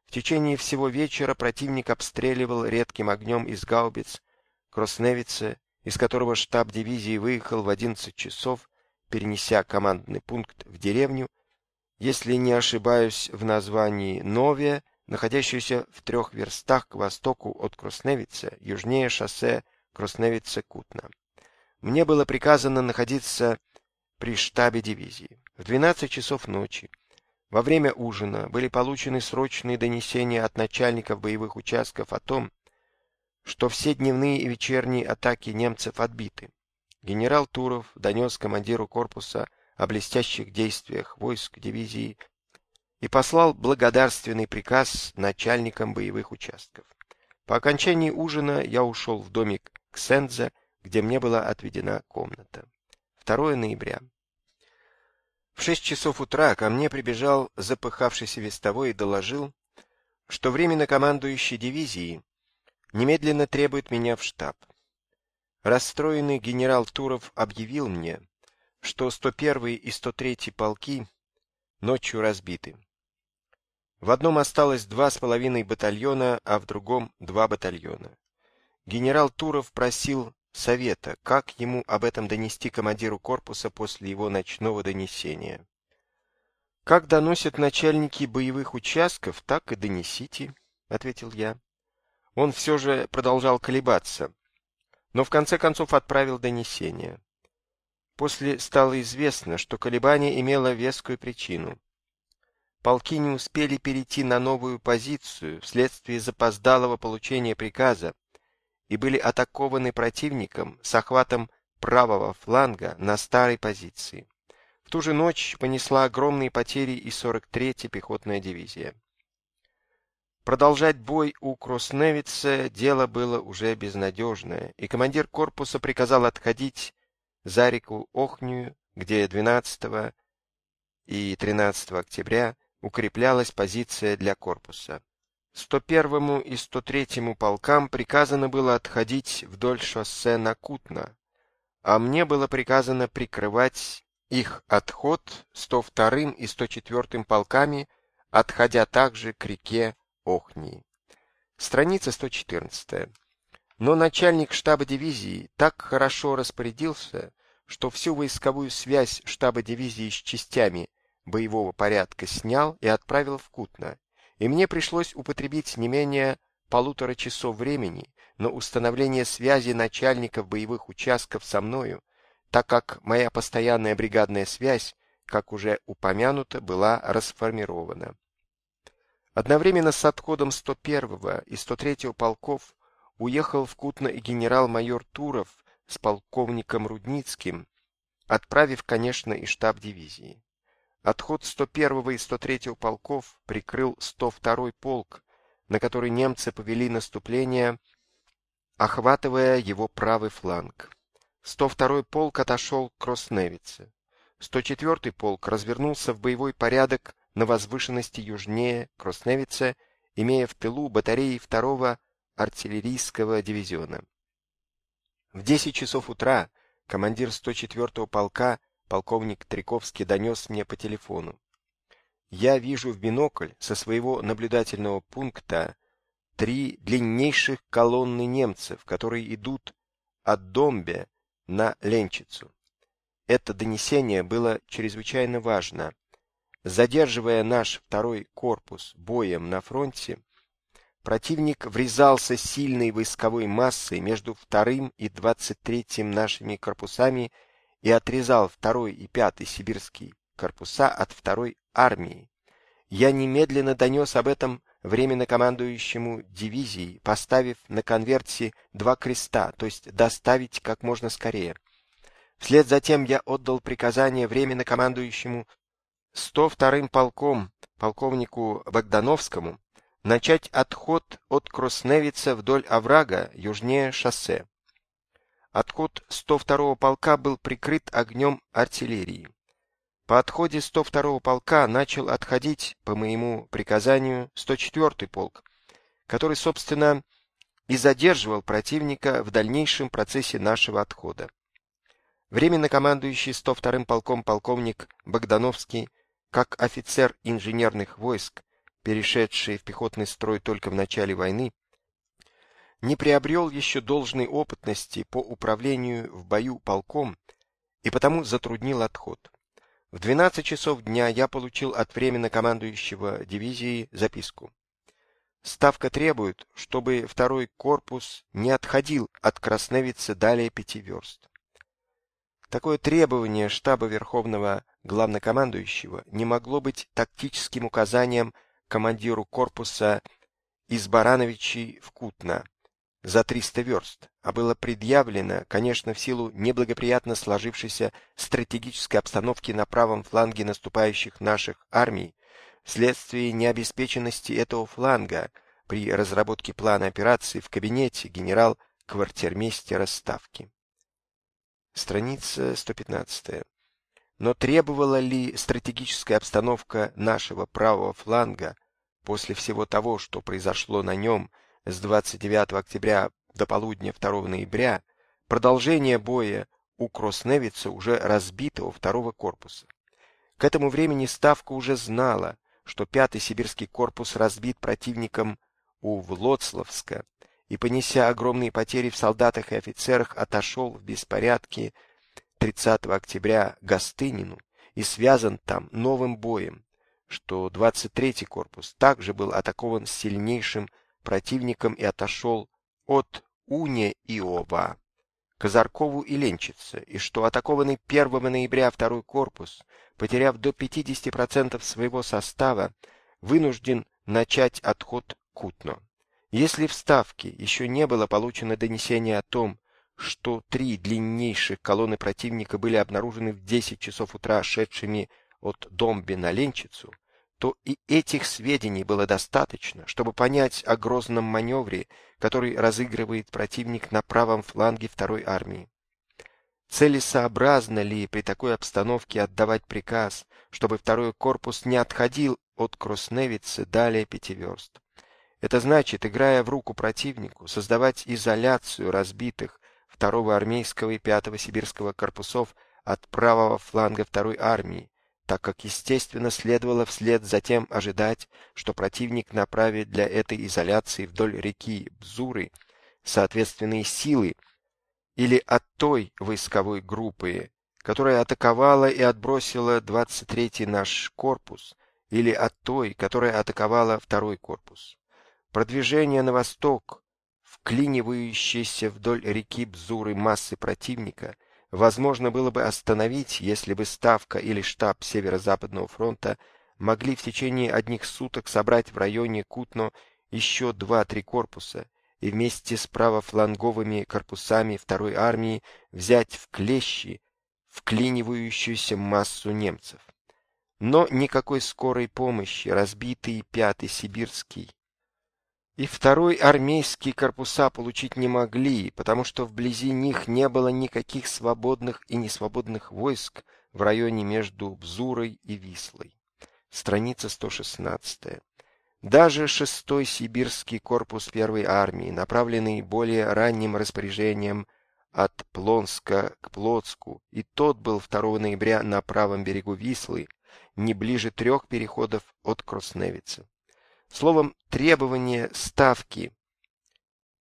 В течение всего вечера противник обстреливал редким огнем из гаубиц Кросневице, из которого штаб дивизии выехал в 11 часов, перенеся командный пункт в деревню, если не ошибаюсь в названии Новия, находящуюся в трех верстах к востоку от Кросневица, южнее шоссе Кросневица-Кутна. Мне было приказано находиться при штабе дивизии. В 12 часов ночи во время ужина были получены срочные донесения от начальников боевых участков о том, что все дневные и вечерние атаки немцев отбиты. Генерал Туров донес командиру корпуса о блестящих действиях войск дивизии и послал благодарственный приказ начальникам боевых участков. По окончании ужина я ушел в домик Ксенза, где мне была отведена комната. 2 ноября. В шесть часов утра ко мне прибежал запыхавшийся вестовой и доложил, что временно командующий дивизией немедленно требует меня в штаб. Расстроенный генерал Туров объявил мне, что 101 и 103 полки ночью разбиты. В одном осталось два с половиной батальона, а в другом два батальона. Генерал Туров просил совета, как ему об этом донести командиру корпуса после его ночного донесения. Как доносят начальники боевых участков, так и донесите, ответил я. Он все же продолжал колебаться, но в конце концов отправил донесение. После стало известно, что колебание имело вескую причину. Полки не успели перейти на новую позицию вследствие запоздалого получения приказа и были атакованы противником с охватом правого фланга на старой позиции. В ту же ночь понесла огромные потери и 43-я пехотная дивизия. Продолжать бой у Кросневица дело было уже безнадежное, и командир корпуса приказал отходить за реку Охнюю, где 12 и 13 октября укреплялась позиция для корпуса. 101 и 103 полкам приказано было отходить вдоль шоссе на Кутно, а мне было приказано прикрывать их отход 102 и 104 полками, отходя также к реке Охни. Страница 114. Но начальник штаба дивизии так хорошо распорядился, что всю войсковую связь штаба дивизии с частями боевого порядка снял и отправил в Кутно, и мне пришлось употребить не менее полутора часов времени на установление связи начальников боевых участков со мною, так как моя постоянная бригадная связь, как уже упомянуто, была расформирована. Одновременно с отходом 101-го и 103-го полков уехал в Кутно и генерал-майор Туров с полковником Рудницким, отправив, конечно, и штаб дивизии. Отход 101-го и 103-го полков прикрыл 102-й полк, на который немцы повели наступление, охватывая его правый фланг. 102-й полк отошел к Кросневице. 104-й полк развернулся в боевой порядок на возвышенности южнее Кросневица, имея в тылу батареи второго артиллерийского дивизиона. В 10 часов утра командир 104-го полка, полковник Триковский, донес мне по телефону. Я вижу в бинокль со своего наблюдательного пункта три длиннейших колонны немцев, которые идут от Домбе на Ленчицу. Это донесение было чрезвычайно важно, Задерживая наш второй корпус боем на фронте, противник врезался сильной войсковой массой между вторым и двадцать третьим нашими корпусами и отрезал второй и пятый сибирские корпуса от второй армии. Я немедленно донес об этом временно командующему дивизией, поставив на конверте два креста, то есть доставить как можно скорее. Вслед за тем я отдал приказание временно командующему 102-м полком полковнику Богдановскому начать отход от Кросневица вдоль оврага южнее шоссе. Отход 102-го полка был прикрыт огнем артиллерии. По отходе 102-го полка начал отходить, по моему приказанию, 104-й полк, который, собственно, и задерживал противника в дальнейшем процессе нашего отхода. Временно командующий 102-м полком полковник Богдановский, как офицер инженерных войск, перешедший в пехотный строй только в начале войны, не приобрел еще должной опытности по управлению в бою полком и потому затруднил отход. В 12 часов дня я получил от временно командующего дивизии записку. Ставка требует, чтобы второй корпус не отходил от Красневицы далее пяти верст. Такое требование штаба Верховного Главнокомандующего не могло быть тактическим указанием командиру корпуса из Барановичей в Кутно за 300 верст, а было предъявлено, конечно, в силу неблагоприятно сложившейся стратегической обстановки на правом фланге наступающих наших армий, вследствие необеспеченности этого фланга при разработке плана операции в кабинете генерал-квартирмейстера Ставки. Страница 115. Но требовала ли стратегическая обстановка нашего правого фланга после всего того, что произошло на нем с 29 октября до полудня 2 ноября, продолжение боя у Кросневица уже разбитого второго корпуса? К этому времени Ставка уже знала, что 5-й сибирский корпус разбит противником у Влоцлавска и, понеся огромные потери в солдатах и офицерах, отошел в беспорядке 30 октября Гостынину и связан там новым боем, что 23-й корпус также был атакован сильнейшим противником и отошел от Уне Иова к Озаркову и Ленчице, и что атакованный 1 ноября второй корпус, потеряв до 50% своего состава, вынужден начать отход Кутно. Если в Ставке еще не было получено донесение о том, что три длиннейших колонны противника были обнаружены в 10 часов утра шедшими от Домби на Ленчицу, то и этих сведений было достаточно, чтобы понять о грозном маневре, который разыгрывает противник на правом фланге второй армии. Целесообразно ли при такой обстановке отдавать приказ, чтобы второй корпус не отходил от Кросневицы далее пяти верст? Это значит, играя в руку противнику, создавать изоляцию разбитых второго армейского и пятого сибирского корпусов от правого фланга второй армии, так как, естественно, следовало вслед за тем ожидать, что противник направит для этой изоляции вдоль реки Бзуры соответственные силы или от той войсковой группы, которая атаковала и отбросила 23-й наш корпус, или от той, которая атаковала второй корпус. Продвижение на восток, вклинивающиеся вдоль реки Бзуры массы противника, возможно было бы остановить, если бы Ставка или штаб Северо-Западного фронта могли в течение одних суток собрать в районе Кутно еще два-три корпуса и вместе с правофланговыми корпусами второй армии взять в клещи вклинивающуюся массу немцев. Но никакой скорой помощи разбитый пятый сибирский и второй армейский корпуса получить не могли, потому что вблизи них не было никаких свободных и несвободных войск в районе между Бзурой и Вислой. Страница 116. Даже шестой сибирский корпус первой армии, направленный более ранним распоряжением от Плонска к Плотску, и тот был 2 ноября на правом берегу Вислы, не ближе трех переходов от Кросневицы. Словом, требование ставки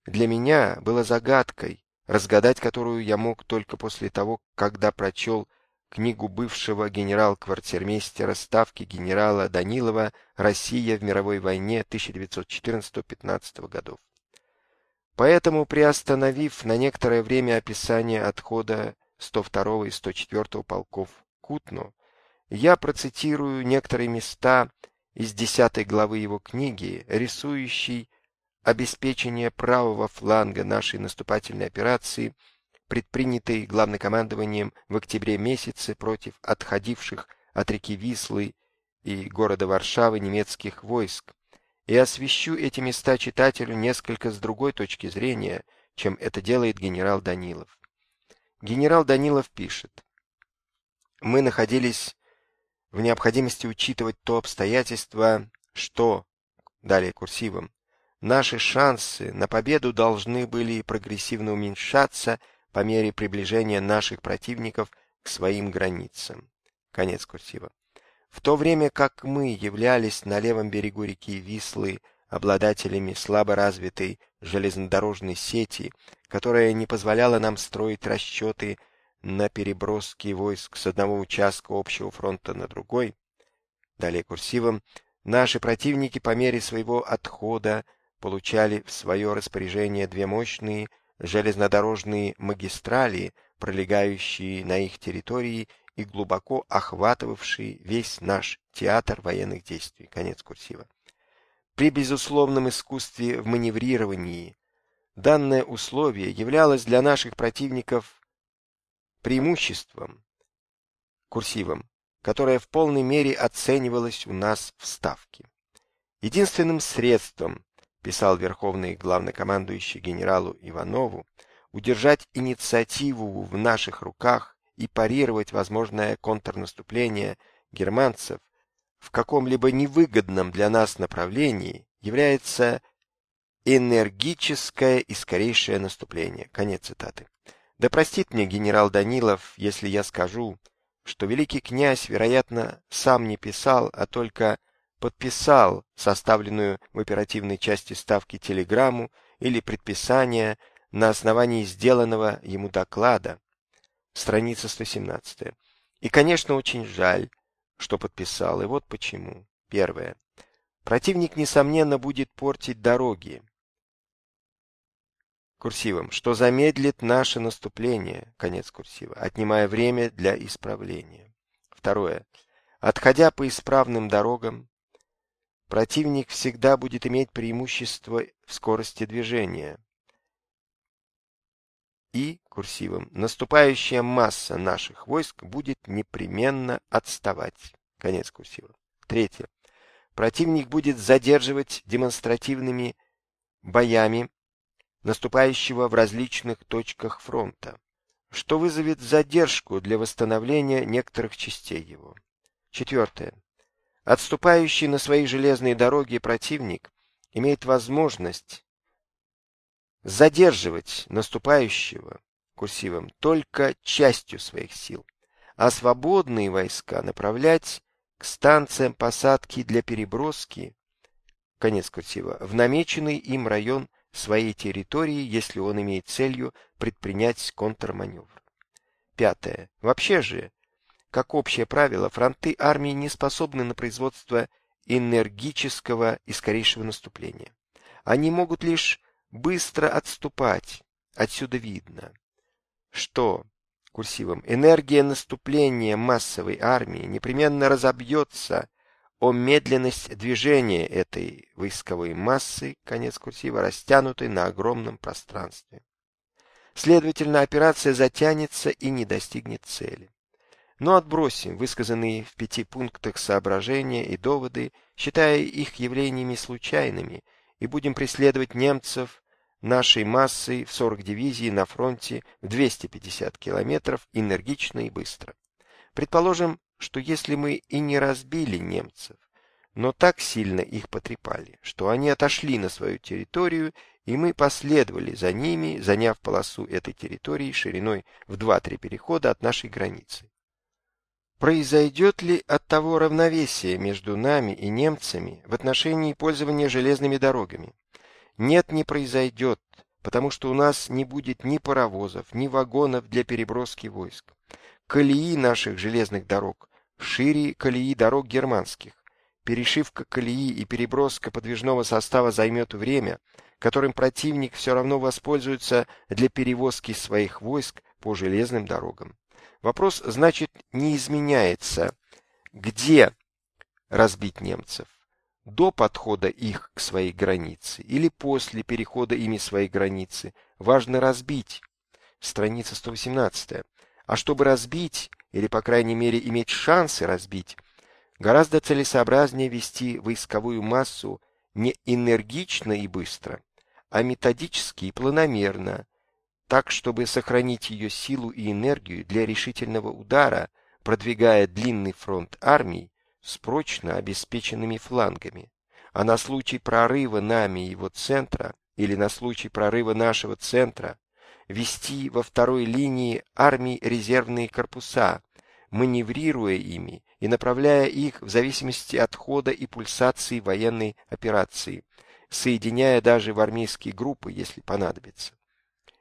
для меня было загадкой, разгадать которую я мог только после того, когда прочел книгу бывшего генерал-квартирмейстера ставки генерала Данилова «Россия в мировой войне 1914-15 годов». Поэтому, приостановив на некоторое время описание отхода 102 и 104 полков Кутно, я процитирую некоторые места из десятой главы его книги, рисующий обеспечение правого фланга нашей наступательной операции, предпринятой главнокомандованием в октябре месяце против отходивших от реки Вислы и города Варшавы немецких войск, и освещу эти места читателю несколько с другой точки зрения, чем это делает генерал Данилов. генерал Данилов пишет. Мы находились в необходимости учитывать то обстоятельство, что, далее курсивом, наши шансы на победу должны были прогрессивно уменьшаться по мере приближения наших противников к своим границам. Конец курсива. В то время как мы являлись на левом берегу реки Вислы обладателями слабо развитой железнодорожной сети, которая не позволяла нам строить расчеты на переброски войск с одного участка общего фронта на другой, далее курсивом, наши противники по мере своего отхода получали в свое распоряжение две мощные железнодорожные магистрали, пролегающие на их территории и глубоко охватывавшие весь наш театр военных действий. Конец курсива. При безусловном искусстве в маневрировании данное условие являлось для наших противников преимуществом, курсивом, которое в полной мере оценивалось у нас в Ставке. Единственным средством, писал верховный главнокомандующий генералу Иванову, удержать инициативу в наших руках и парировать возможное контрнаступление германцев в каком-либо невыгодном для нас направлении является энергическое и скорейшее наступление. Конец цитаты. Да простит мне генерал Данилов, если я скажу, что великий князь, вероятно, сам не писал, а только подписал составленную в оперативной части ставки телеграмму или предписание на основании сделанного ему доклада, страница 117. И, конечно, очень жаль, что подписал, и вот почему. Первое. Противник, несомненно, будет портить дороги. Курсивом, что замедлит наше наступление, конец курсива, отнимая время для исправления. Второе. Отходя по исправным дорогам, противник всегда будет иметь преимущество в скорости движения и курсивом наступающая масса наших войск будет непременно отставать. Конец курсива. Третье. Противник будет задерживать демонстративными боями наступающего в различных точках фронта, что вызовет задержку для восстановления некоторых частей его. Четвертое. Отступающий на своей железной дороге противник имеет возможность задерживать наступающего курсивом только частью своих сил, а свободные войска направлять к станциям посадки для переброски, конец курсива, в намеченный им район своей территории, если он имеет целью предпринять контрманевр. Пятое. Вообще же, как общее правило, фронты армии не способны на производство энергического и скорейшего наступления. Они могут лишь быстро отступать. Отсюда видно, что курсивом энергия наступления массовой армии непременно разобьется о медленность движения этой войсковой массы, конец курсива, растянутой на огромном пространстве. Следовательно, операция затянется и не достигнет цели. Но отбросим высказанные в пяти пунктах соображения и доводы, считая их явлениями случайными, и будем преследовать немцев нашей массой в 40 дивизий на фронте в 250 километров энергично и быстро. Предположим, что если мы и не разбили немцев, но так сильно их потрепали, что они отошли на свою территорию, и мы последовали за ними, заняв полосу этой территории шириной в 2-3 перехода от нашей границы. Произойдет ли от того равновесие между нами и немцами в отношении пользования железными дорогами? Нет, не произойдет, потому что у нас не будет ни паровозов, ни вагонов для переброски войск. Колеи наших железных дорог шире колеи дорог германских. Перешивка колеи и переброска подвижного состава займет время, которым противник все равно воспользуется для перевозки своих войск по железным дорогам. Вопрос, значит, не изменяется. Где разбить немцев? до подхода их к своей границе или после перехода ими своей границы, важно разбить. Страница 118. А чтобы разбить, или по крайней мере иметь шансы разбить, гораздо целесообразнее вести войсковую массу не энергично и быстро, а методически и планомерно, так, чтобы сохранить ее силу и энергию для решительного удара, продвигая длинный фронт армий с прочно обеспеченными флангами. А на случай прорыва нами его центра или на случай прорыва нашего центра вести во второй линии армии резервные корпуса, маневрируя ими и направляя их в зависимости от хода и пульсации военной операции, соединяя даже в армейские группы, если понадобится.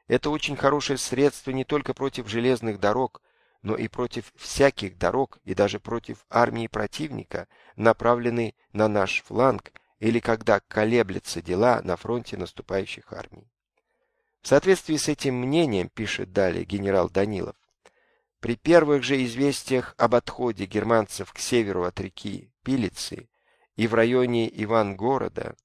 Это очень хорошее средство не только против железных дорог, но и против всяких дорог и даже против армии противника, направленной на наш фланг или когда колеблются дела на фронте наступающих армий. В соответствии с этим мнением, пишет далее генерал Данилов, при первых же известиях об отходе германцев к северу от реки Пилицы и в районе Ивангорода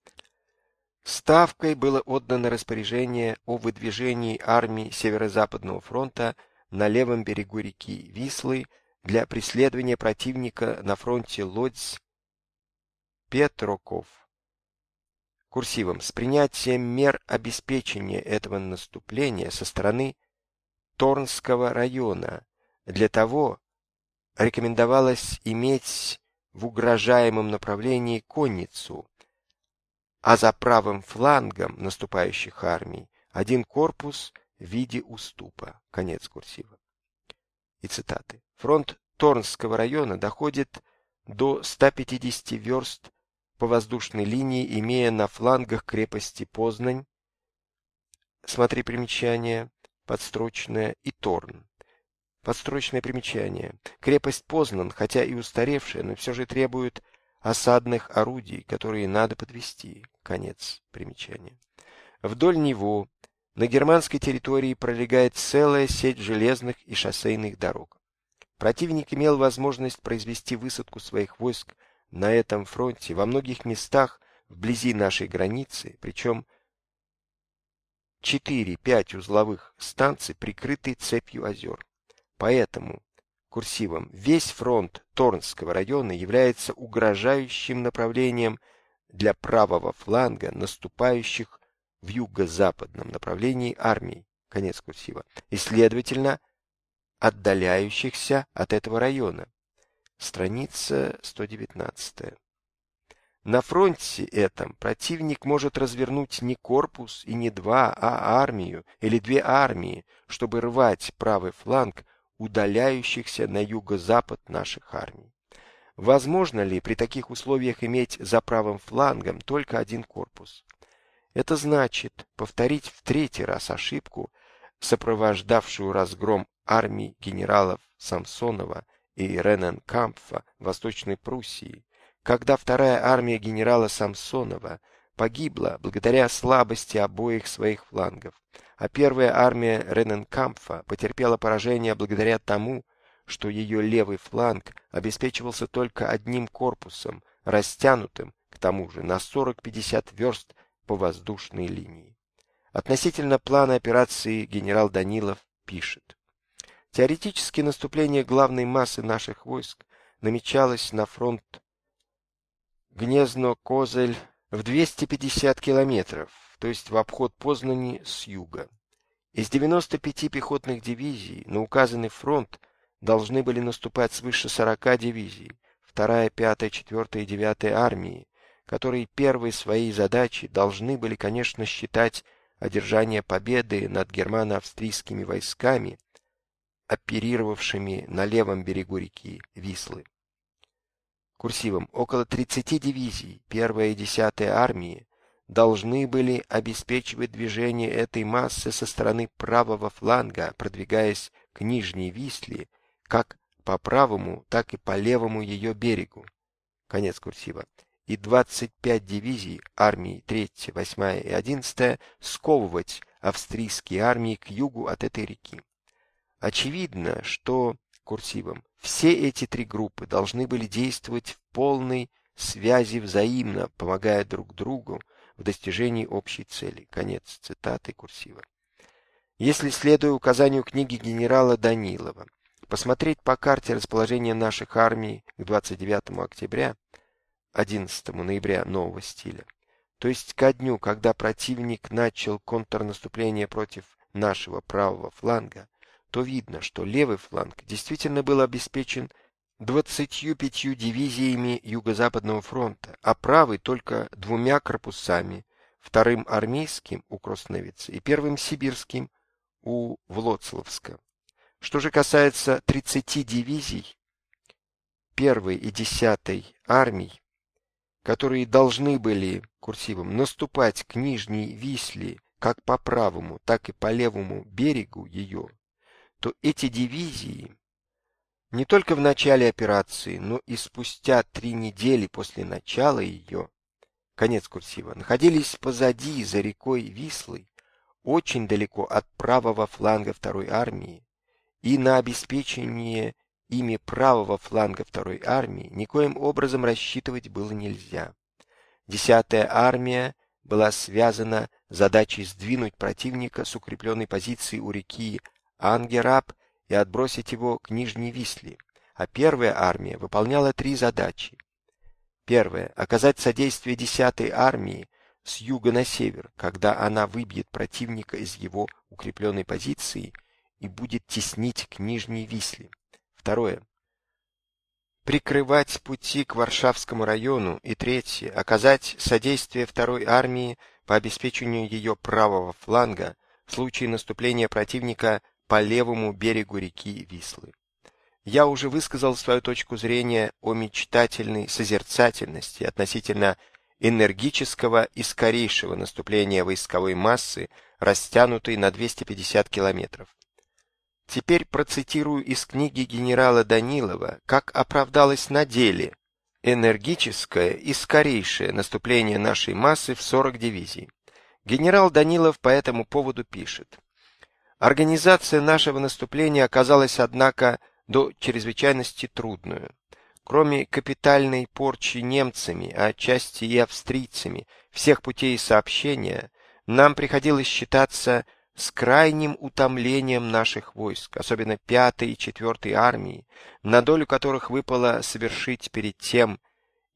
Ставкой было отдано распоряжение о выдвижении армии Северо-Западного фронта на левом берегу реки Вислы для преследования противника на фронте Лодзь-Петроков. Курсивом с принятием мер обеспечения этого наступления со стороны Торнского района. Для того рекомендовалось иметь в угрожаемом направлении конницу, а за правым флангом наступающих армий один корпус в виде уступа. Конец курсива. И цитаты. Фронт Торнского района доходит до 150 верст по воздушной линии, имея на флангах крепости Познань, смотри примечание, подстрочное, и Торн. Подстрочное примечание. Крепость Познан, хотя и устаревшая, но все же требует осадных орудий, которые надо подвести. Конец примечания. Вдоль него на германской территории пролегает целая сеть железных и шоссейных дорог. Противник имел возможность произвести высадку своих войск на этом фронте во многих местах вблизи нашей границы, причем 4-5 узловых станций прикрыты цепью озер. Поэтому курсивом, весь фронт Торнского района является угрожающим направлением для правого фланга наступающих в юго-западном направлении армий, конец курсива, и, следовательно, отдаляющихся от этого района. Страница 119. На фронте этом противник может развернуть не корпус и не два, а армию или две армии, чтобы рвать правый фланг удаляющихся на юго-запад наших армий. Возможно ли при таких условиях иметь за правым флангом только один корпус? Это значит повторить в третий раз ошибку, сопровождавшую разгром армий генералов Самсонова и Рененкампфа Восточной Пруссии, когда вторая армия генерала Самсонова погибла благодаря слабости обоих своих флангов, а первая армия Рененкампфа потерпела поражение благодаря тому, что ее левый фланг обеспечивался только одним корпусом, растянутым, к тому же, на 40-50 верст по воздушной линии. Относительно плана операции генерал Данилов пишет. Теоретически наступление главной массы наших войск намечалось на фронт Гнезно-Козель в 250 километров, то есть в обход Познани с юга. Из 95 пехотных дивизий на указанный фронт должны были наступать свыше 40 дивизий, 2, 5, 4 и 9 армии, которые первой своей задачей должны были, конечно, считать одержание победы над германо-австрийскими войсками, оперировавшими на левом берегу реки Вислы. Курсивом около 30 дивизий 1 и 10 армии должны были обеспечивать движение этой массы со стороны правого фланга, продвигаясь к Нижней Висле, как по правому, так и по левому ее берегу. Конец курсива. И 25 дивизий армии 3, 8 и 11 сковывать австрийские армии к югу от этой реки. Очевидно, что курсивом все эти три группы должны были действовать в полной связи взаимно, помогая друг другу в достижении общей цели. Конец цитаты курсива. Если, следуя указанию книги генерала Данилова, посмотреть по карте расположение наших армий к 29 октября, 11 ноября нового стиля, то есть ко дню, когда противник начал контрнаступление против нашего правого фланга, то видно, что левый фланг действительно был обеспечен 25 дивизиями Юго-Западного фронта, а правый только двумя корпусами, вторым армейским у Красновицы и первым сибирским у Влоцлавска. Что же касается 30 дивизий первой и десятой армий, которые должны были курсивом наступать к Нижней Висле как по правому, так и по левому берегу ее, то эти дивизии не только в начале операции, но и спустя три недели после начала ее, конец курсива, находились позади, за рекой Вислой, очень далеко от правого фланга второй армии, и на обеспечение ими правого фланга второй армии никоим образом рассчитывать было нельзя. Десятая армия была связана задачей сдвинуть противника с укрепленной позиции у реки Ангераб и отбросить его к Нижней Висле, а первая армия выполняла три задачи. Первое – оказать содействие 10-й армии с юга на север, когда она выбьет противника из его укрепленной позиции и будет теснить к Нижней Висле. Второе – прикрывать пути к Варшавскому району. И третье – оказать содействие второй армии по обеспечению ее правого фланга в случае наступления противника по левому берегу реки Вислы. Я уже высказал свою точку зрения о мечтательной созерцательности относительно энергического и скорейшего наступления войсковой массы, растянутой на 250 километров. Теперь процитирую из книги генерала Данилова, как оправдалось на деле энергическое и скорейшее наступление нашей массы в 40 дивизий. Генерал Данилов по этому поводу пишет. Организация нашего наступления оказалась, однако, до чрезвычайности трудную. Кроме капитальной порчи немцами, а отчасти и австрийцами всех путей сообщения, нам приходилось считаться с крайним утомлением наших войск, особенно 5-й и 4-й армии, на долю которых выпало совершить перед тем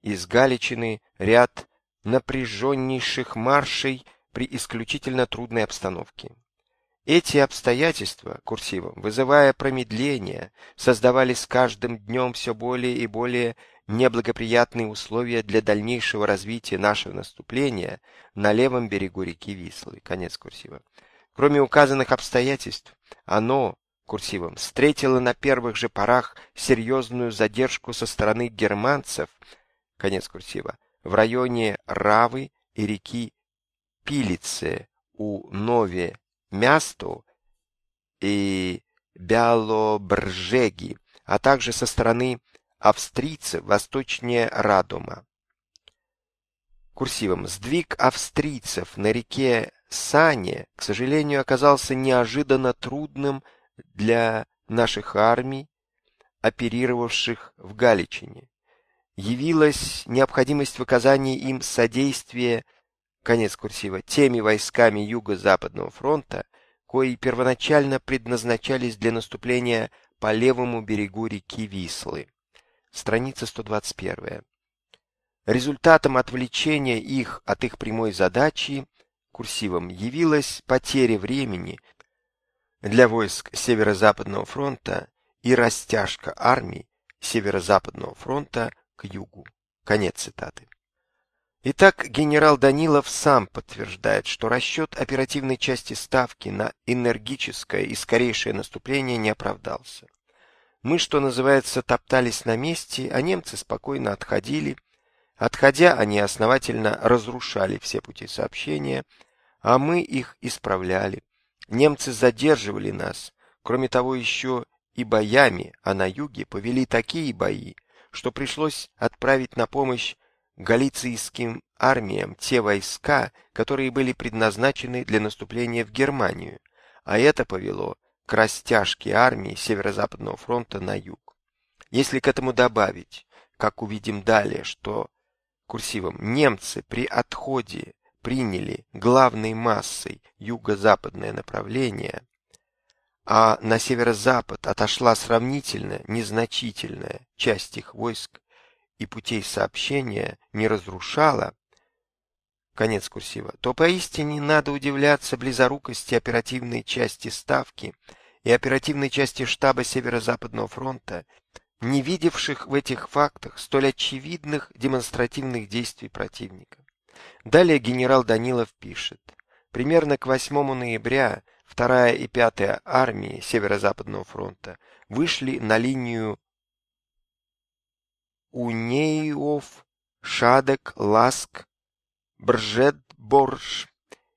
из Галичины ряд напряженнейших маршей при исключительно трудной обстановке. Эти обстоятельства, курсивом, вызывая промедление, создавали с каждым днем все более и более неблагоприятные условия для дальнейшего развития нашего наступления на левом берегу реки Вислы. Конец курсива. Кроме указанных обстоятельств, оно, курсивом, встретило на первых же порах серьезную задержку со стороны германцев, конец курсива, в районе Равы и реки Пилице у Нове Мясту и Бялобржеги, а также со стороны австрийцев восточнее Радума. Курсивом. Сдвиг австрийцев на реке Сане, к сожалению, оказался неожиданно трудным для наших армий, оперировавших в Галичине. Явилась необходимость в оказании им содействия конец курсива, теми войсками Юго-Западного фронта, кои первоначально предназначались для наступления по левому берегу реки Вислы. Страница 121. Результатом отвлечения их от их прямой задачи курсивом явилась потеря времени для войск Северо-Западного фронта и растяжка армий Северо-Западного фронта к югу. Конец цитаты. Итак, генерал Данилов сам подтверждает, что расчет оперативной части ставки на энергическое и скорейшее наступление не оправдался. Мы, что называется, топтались на месте, а немцы спокойно отходили. Отходя, они основательно разрушали все пути сообщения, а мы их исправляли. Немцы задерживали нас, кроме того еще и боями, а на юге повели такие бои, что пришлось отправить на помощь галицийским армиям те войска, которые были предназначены для наступления в Германию, а это повело к растяжке армии Северо-Западного фронта на юг. Если к этому добавить, как увидим далее, что курсивом немцы при отходе приняли главной массой юго-западное направление, а на северо-запад отошла сравнительно незначительная часть их войск, и путей сообщения не разрушала, конец курсива, то поистине надо удивляться близорукости оперативной части Ставки и оперативной части штаба Северо-Западного фронта, не видевших в этих фактах столь очевидных демонстративных действий противника. Далее генерал Данилов пишет. Примерно к 8 ноября 2 и 5 армии Северо-Западного фронта вышли на линию Унеев, Шадек, Ласк, Бржет-Борж,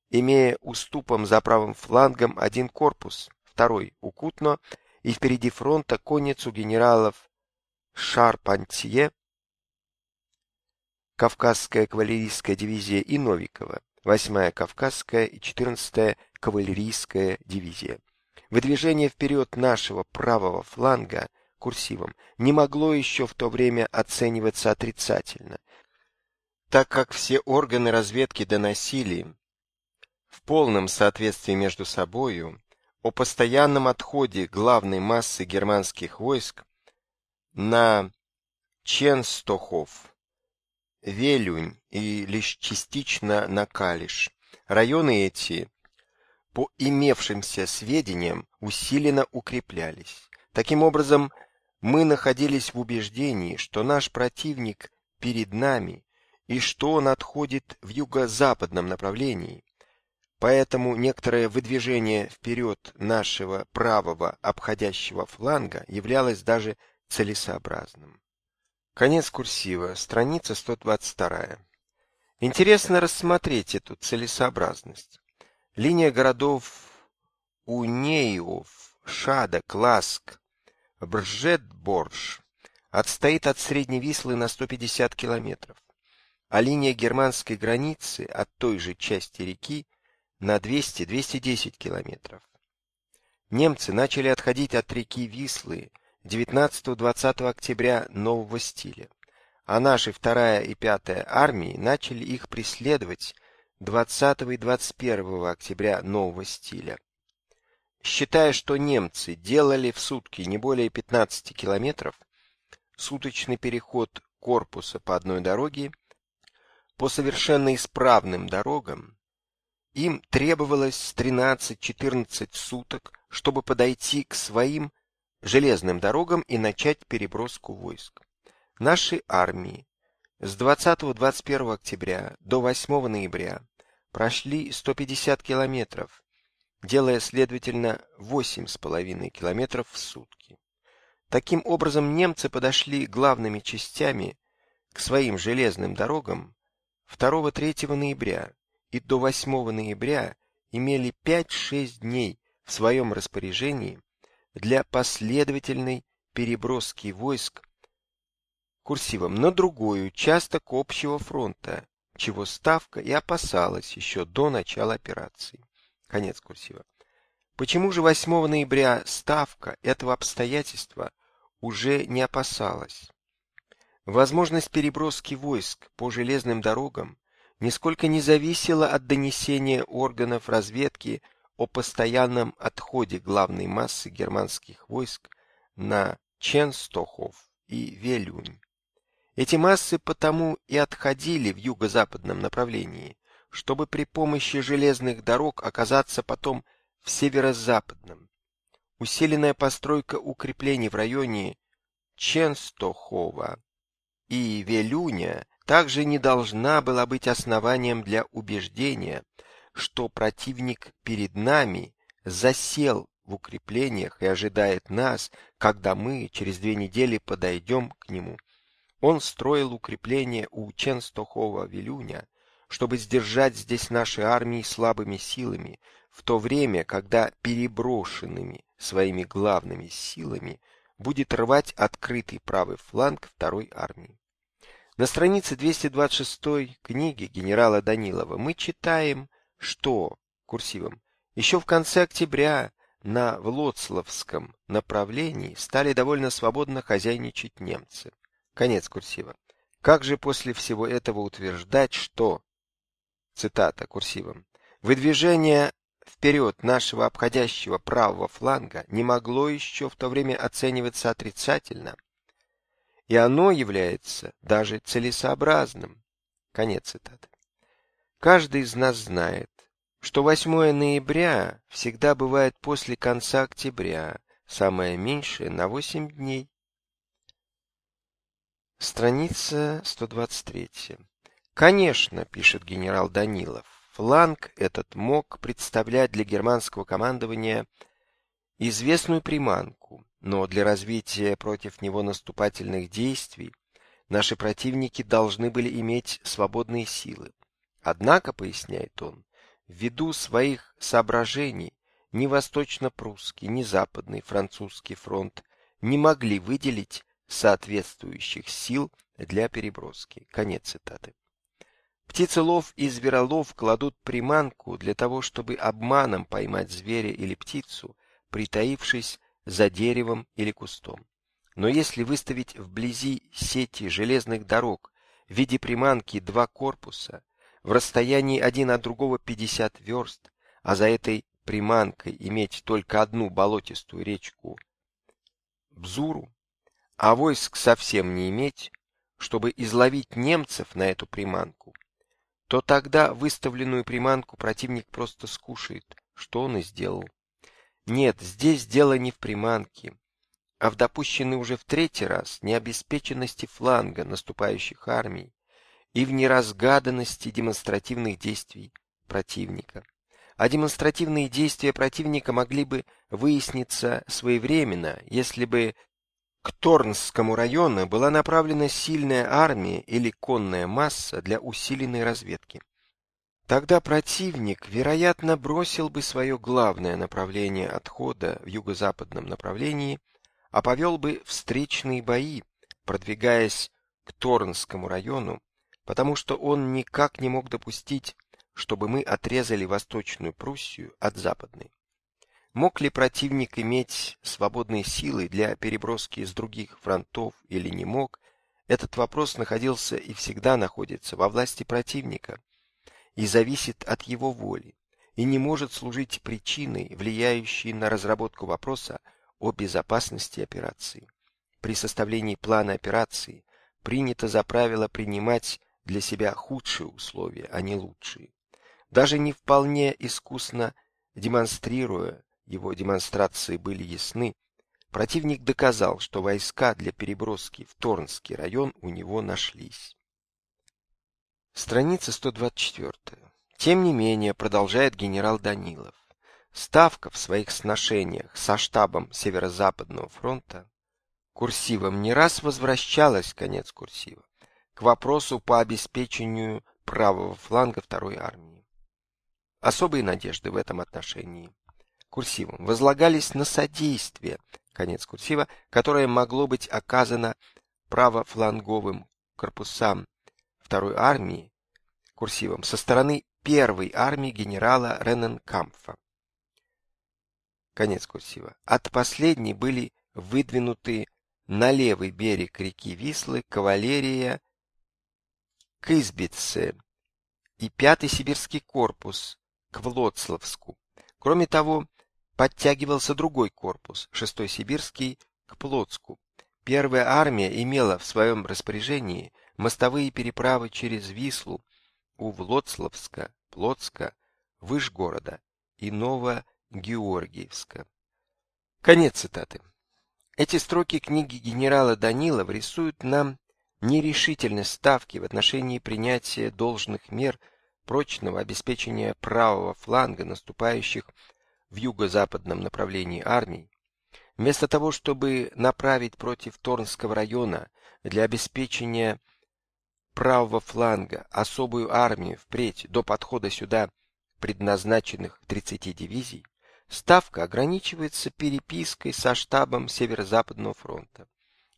имея уступом за правым флангом один корпус, второй у Кутно, и впереди фронта конницу генералов Шарпантье, Кавказская кавалерийская дивизия и Новикова, 8-я Кавказская и 14-я кавалерийская дивизия. Выдвижение вперед нашего правого фланга курсивом не могло еще в то время оцениваться отрицательно, так как все органы разведки доносили в полном соответствии между собою о постоянном отходе главной массы германских войск на Ченстохов, Велюнь и лишь частично на Калиш. Районы эти, по имевшимся сведениям, усиленно укреплялись. Таким образом, мы находились в убеждении, что наш противник перед нами и что он отходит в юго-западном направлении. Поэтому некоторое выдвижение вперед нашего правого обходящего фланга являлось даже целесообразным. Конец курсива, страница 122. Интересно рассмотреть эту целесообразность. Линия городов Унеев, Шада, Класк, Бржет-Борж отстоит от Средней Вислы на 150 километров, а линия германской границы от той же части реки на 200-210 километров. Немцы начали отходить от реки Вислы 19-20 октября нового стиля, а наши 2 и 5 армии начали их преследовать 20 и 21 октября нового стиля. Считая, что немцы делали в сутки не более 15 километров, суточный переход корпуса по одной дороге по совершенно исправным дорогам, им требовалось 13-14 суток, чтобы подойти к своим железным дорогам и начать переброску войск. Наши армии с 20-21 октября до 8 ноября прошли 150 километров, делая, следовательно, 8,5 километров в сутки. Таким образом, немцы подошли главными частями к своим железным дорогам 2-3 ноября и до 8 ноября имели 5-6 дней в своем распоряжении для последовательной переброски войск курсивом на другой участок общего фронта, чего Ставка и опасалась еще до начала операции. Конец курсива. Почему же 8 ноября Ставка этого обстоятельства уже не опасалась? Возможность переброски войск по железным дорогам нисколько не зависела от донесения органов разведки о постоянном отходе главной массы германских войск на Ченстохов и Велюнь. Эти массы потому и отходили в юго-западном направлении, чтобы при помощи железных дорог оказаться потом в северо-западном. Усиленная постройка укреплений в районе Ченстохова и Велюня также не должна была быть основанием для убеждения, что противник перед нами засел в укреплениях и ожидает нас, когда мы через две недели подойдем к нему. Он строил укрепления у Ченстохова-Вилюня, чтобы сдержать здесь наши армии слабыми силами, в то время, когда переброшенными своими главными силами будет рвать открытый правый фланг второй армии. На странице 226 книги генерала Данилова мы читаем что, курсивом, еще в конце октября на Влоцлавском направлении стали довольно свободно хозяйничать немцы. Конец курсива. Как же после всего этого утверждать, что, цитата курсивом, выдвижение вперед нашего обходящего правого фланга не могло еще в то время оцениваться отрицательно, и оно является даже целесообразным. Конец цитаты. Каждый из нас знает, что 8 ноября всегда бывает после конца октября, самое меньшее на 8 дней. Страница 123. Конечно, пишет генерал Данилов, фланг этот мог представлять для германского командования известную приманку, но для развития против него наступательных действий наши противники должны были иметь свободные силы. Однако, поясняет он, ввиду своих соображений ни восточно-прусский, ни западный французский фронт не могли выделить соответствующих сил для переброски. Конец цитаты. Птицелов и зверолов кладут приманку для того, чтобы обманом поймать зверя или птицу, притаившись за деревом или кустом. Но если выставить вблизи сети железных дорог в виде приманки два корпуса, в расстоянии один от другого 50 верст, а за этой приманкой иметь только одну болотистую речку Бзуру, а войск совсем не иметь, чтобы изловить немцев на эту приманку, то тогда выставленную приманку противник просто скушает, что он и сделал. Нет, здесь дело не в приманке, а в допущенной уже в третий раз необеспеченности фланга наступающих армий и в неразгаданности демонстративных действий противника. А демонстративные действия противника могли бы выясниться своевременно, если бы к Торнскому району была направлена сильная армия или конная масса для усиленной разведки. Тогда противник, вероятно, бросил бы свое главное направление отхода в юго-западном направлении, а повел бы встречные бои, продвигаясь к Торнскому району, потому что он никак не мог допустить, чтобы мы отрезали Восточную Пруссию от Западной. Мог ли противник иметь свободные силы для переброски с других фронтов или не мог, этот вопрос находился и всегда находится во власти противника – и зависит от его воли, и не может служить причиной, влияющей на разработку вопроса о безопасности операции. При составлении плана операции принято за правило принимать для себя худшие условия, а не лучшие. Даже не вполне искусно демонстрируя, его демонстрации были ясны, противник доказал, что войска для переброски в Торнский район у него нашлись. Страница 124. Тем не менее, продолжает генерал Данилов, Ставка в своих сношениях со штабом Северо-Западного фронта курсивом не раз возвращалась, конец курсива, к вопросу по обеспечению правого фланга второй армии. Особые надежды в этом отношении курсивом возлагались на содействие, конец курсива, которое могло быть оказано правофланговым корпусам второй армии курсивом со стороны первой армии генерала Рененкампфа. Конец курсива. От последней были выдвинуты на левый берег реки Вислы кавалерия Кызбице и пятый сибирский корпус к Влоцлавску. Кроме того, подтягивался другой корпус, шестой сибирский, к Плотску. Первая армия имела в своем распоряжении мостовые переправы через Вислу у Влоцлавска, Плотска, Выжгорода и Новогеоргиевска. Конец цитаты. Эти строки книги генерала Данилова рисуют нам нерешительность ставки в отношении принятия должных мер прочного обеспечения правого фланга наступающих в юго-западном направлении армий, вместо того, чтобы направить против Торнского района для обеспечения правого фланга особую армию впредь до подхода сюда предназначенных 30 дивизий, ставка ограничивается перепиской со штабом Северо-Западного фронта.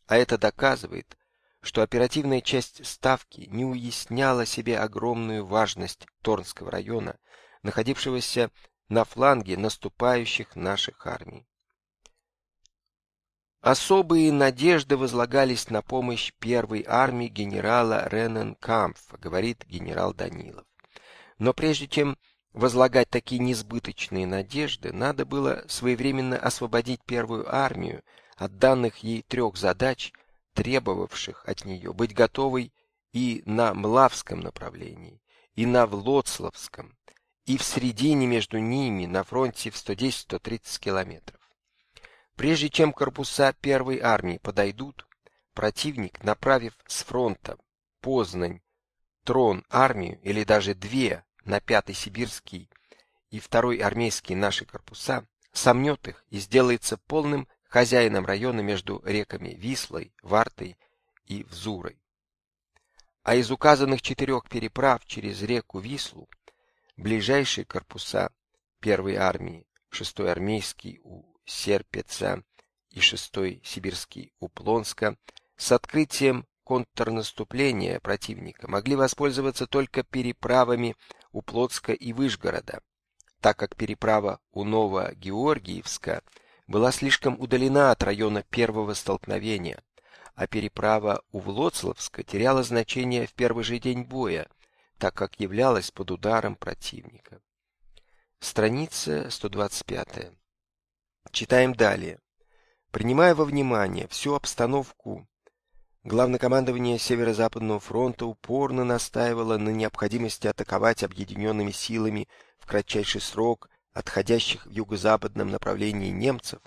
А это доказывает, что оперативная часть ставки не уясняла себе огромную важность Торнского района, находившегося на фланге наступающих наших армий. Особые надежды возлагались на помощь первой армии генерала Рененкампфа, говорит генерал Данилов. Но прежде чем возлагать такие несбыточные надежды, надо было своевременно освободить первую армию от данных ей трех задач, требовавших от нее быть готовой и на Млавском направлении, и на Влоцлавском, и в середине между ними на фронте в 110-130 километров. Прежде чем корпуса первой армии подойдут, противник, направив с фронта Познань, Трон армию или даже две на пятый сибирский и второй армейский наши корпуса, сомнет их и сделается полным хозяином района между реками Вислой, Вартой и Взурой. А из указанных четырех переправ через реку Вислу ближайшие корпуса первой армии, шестой армейский у Серпеца и шестой сибирский у Плонска, с открытием контрнаступления противника могли воспользоваться только переправами у Плотска и Выжгорода, так как переправа у Новогеоргиевска была слишком удалена от района первого столкновения, а переправа у Влоцлавска теряла значение в первый же день боя, так как являлась под ударом противника. Страница 125. Читаем далее. Принимая во внимание всю обстановку Главнокомандование Северо-Западного фронта упорно настаивало на необходимости атаковать объединенными силами в кратчайший срок отходящих в юго-западном направлении немцев,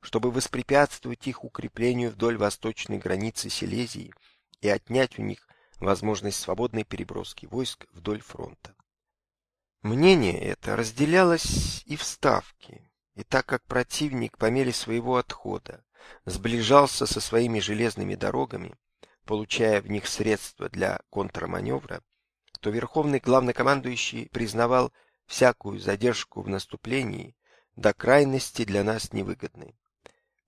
чтобы воспрепятствовать их укреплению вдоль восточной границы Силезии и отнять у них возможность свободной переброски войск вдоль фронта. Мнение это разделялось и в Ставке, и так как противник по мере своего отхода сближался со своими железными дорогами, получая в них средства для контрманевра, то верховный главнокомандующий признавал всякую задержку в наступлении до крайности для нас невыгодной.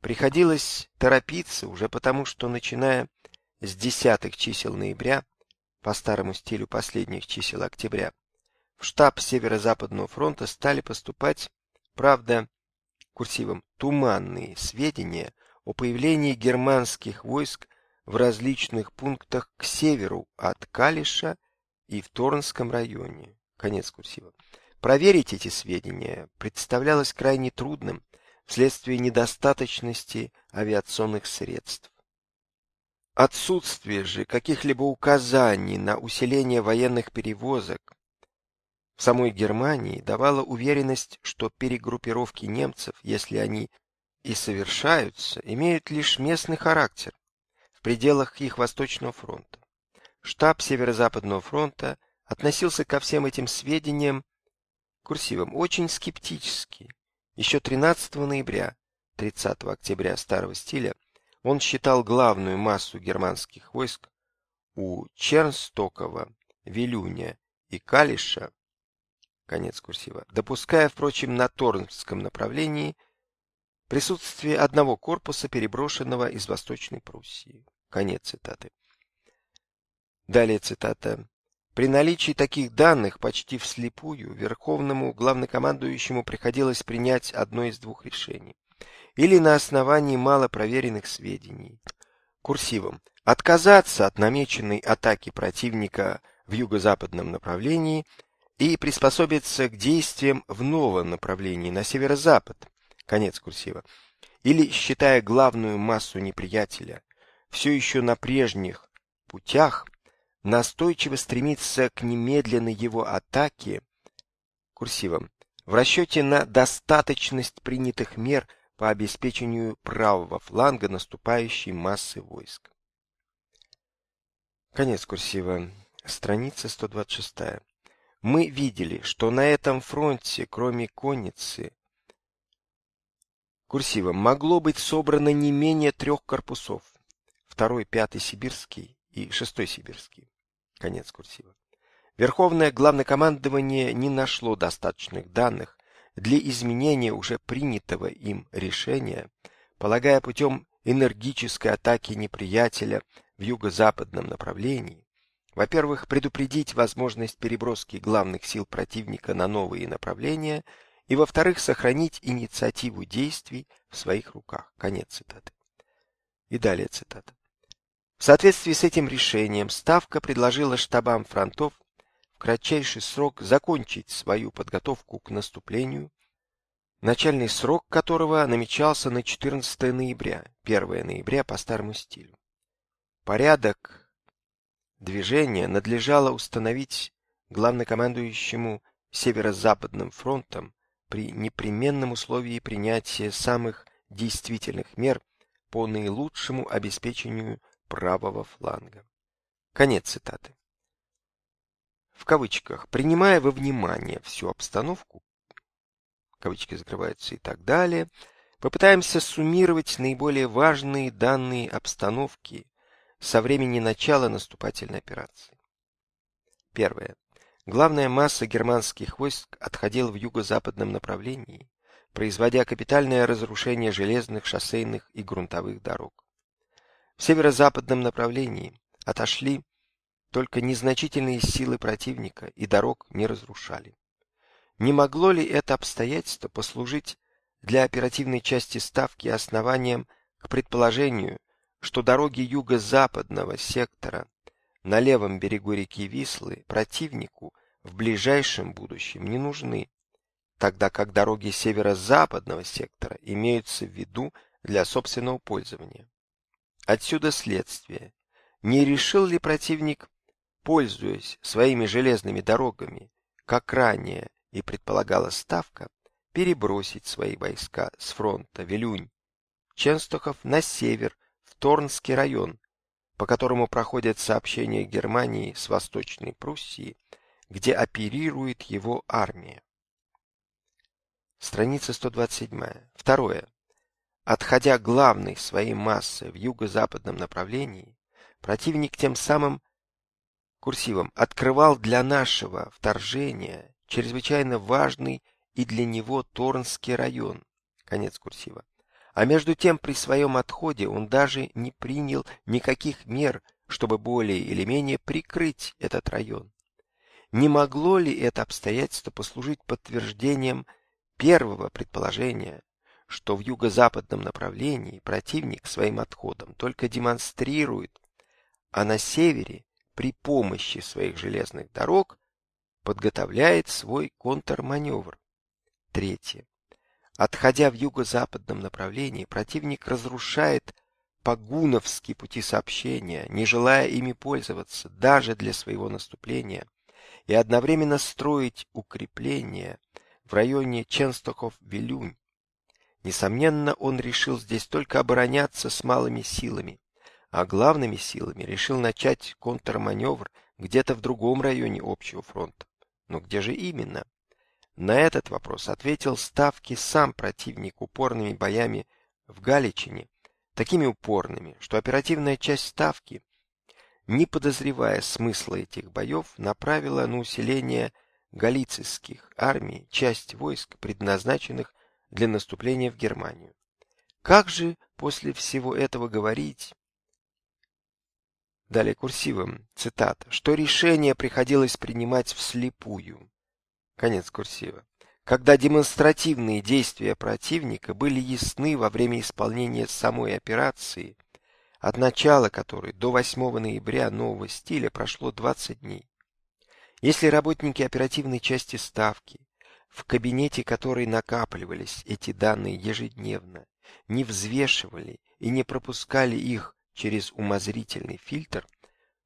Приходилось торопиться уже потому, что начиная с десятых чисел ноября, по старому стилю последних чисел октября, в штаб Северо-Западного фронта стали поступать, правда, курсивом туманные сведения о появлении германских войск в различных пунктах к северу от Калиша и в Торнском районе. Конец курсива. Проверить эти сведения представлялось крайне трудным вследствие недостаточности авиационных средств. Отсутствие же каких-либо указаний на усиление военных перевозок в самой Германии давало уверенность, что перегруппировки немцев, если они и совершаются, имеют лишь местный характер в пределах их Восточного фронта. Штаб Северо-Западного фронта относился ко всем этим сведениям курсивом очень скептически. Еще 13 ноября, 30 октября старого стиля он считал главную массу германских войск у Чернстокова, Вилюня и Калиша, конец курсива, допуская, впрочем, на Торнском направлении – Присутствие одного корпуса, переброшенного из Восточной Пруссии. Конец цитаты. Далее цитата. При наличии таких данных почти вслепую верховному главнокомандующему приходилось принять одно из двух решений. Или на основании малопроверенных сведений. Курсивом. Отказаться от намеченной атаки противника в юго-западном направлении и приспособиться к действиям в новом направлении на северо-запад, Конец курсива. Или, считая главную массу неприятеля все еще на прежних путях, настойчиво стремиться к немедленной его атаке курсивом в расчете на достаточность принятых мер по обеспечению правого фланга наступающей массы войск. Конец курсива. Страница 126. Мы видели, что на этом фронте, кроме конницы, Курсивом могло быть собрано не менее трех корпусов. Второй, пятый сибирский и шестой сибирский. Конец курсива. Верховное главнокомандование не нашло достаточных данных для изменения уже принятого им решения, полагая путем энергической атаки неприятеля в юго-западном направлении, во-первых, предупредить возможность переброски главных сил противника на новые направления – и, во-вторых, сохранить инициативу действий в своих руках. Конец цитаты. И далее цитата. В соответствии с этим решением Ставка предложила штабам фронтов кратчайший срок закончить свою подготовку к наступлению, начальный срок которого намечался на 14 ноября, 1 ноября по старому стилю. Порядок движения надлежало установить главнокомандующему Северо-Западным фронтом при непременном условии принятия самых действительных мер по наилучшему обеспечению правого фланга. Конец цитаты. В кавычках, принимая во внимание всю обстановку, кавычки закрываются и так далее, попытаемся суммировать наиболее важные данные обстановки со времени начала наступательной операции. Первое. Главная масса германских войск отходила в юго-западном направлении, производя капитальное разрушение железных, шоссейных и грунтовых дорог. В северо-западном направлении отошли только незначительные силы противника и дорог не разрушали. Не могло ли это обстоятельство послужить для оперативной части ставки основанием к предположению, что дороги юго-западного сектора на левом берегу реки Вислы противнику в ближайшем будущем не нужны, тогда как дороги северо-западного сектора имеются в виду для собственного пользования. Отсюда следствие. Не решил ли противник, пользуясь своими железными дорогами, как ранее и предполагала Ставка, перебросить свои войска с фронта Вилюнь, Ченстохов на север, в Торнский район, по которому проходят сообщения Германии с Восточной Пруссией, где оперирует его армия. Страница 127. Второе. Отходя главной своей массы в юго-западном направлении, противник тем самым курсивом открывал для нашего вторжения чрезвычайно важный и для него Торнский район. Конец курсива. А между тем при своем отходе он даже не принял никаких мер, чтобы более или менее прикрыть этот район. Не могло ли это обстоятельство послужить подтверждением первого предположения, что в юго-западном направлении противник своим отходом только демонстрирует, а на севере при помощи своих железных дорог подготовляет свой контрманевр. Третье. Отходя в юго-западном направлении, противник разрушает погуновские пути сообщения, не желая ими пользоваться даже для своего наступления, и одновременно строить укрепления в районе Ченстоков-Вилюнь. Несомненно, он решил здесь только обороняться с малыми силами, а главными силами решил начать контрманевр где-то в другом районе общего фронта. Но где же именно? На этот вопрос ответил Ставки сам противник упорными боями в Галичине, такими упорными, что оперативная часть Ставки, не подозревая смысла этих боев, направила на усиление галицийских армий часть войск, предназначенных для наступления в Германию. Как же после всего этого говорить? Далее курсивом, цитата, что решение приходилось принимать вслепую. Конец курсива. Когда демонстративные действия противника были ясны во время исполнения самой операции, от начала которой до 8 ноября нового стиля прошло 20 дней. Если работники оперативной части ставки, в кабинете которой накапливались эти данные ежедневно, не взвешивали и не пропускали их через умозрительный фильтр,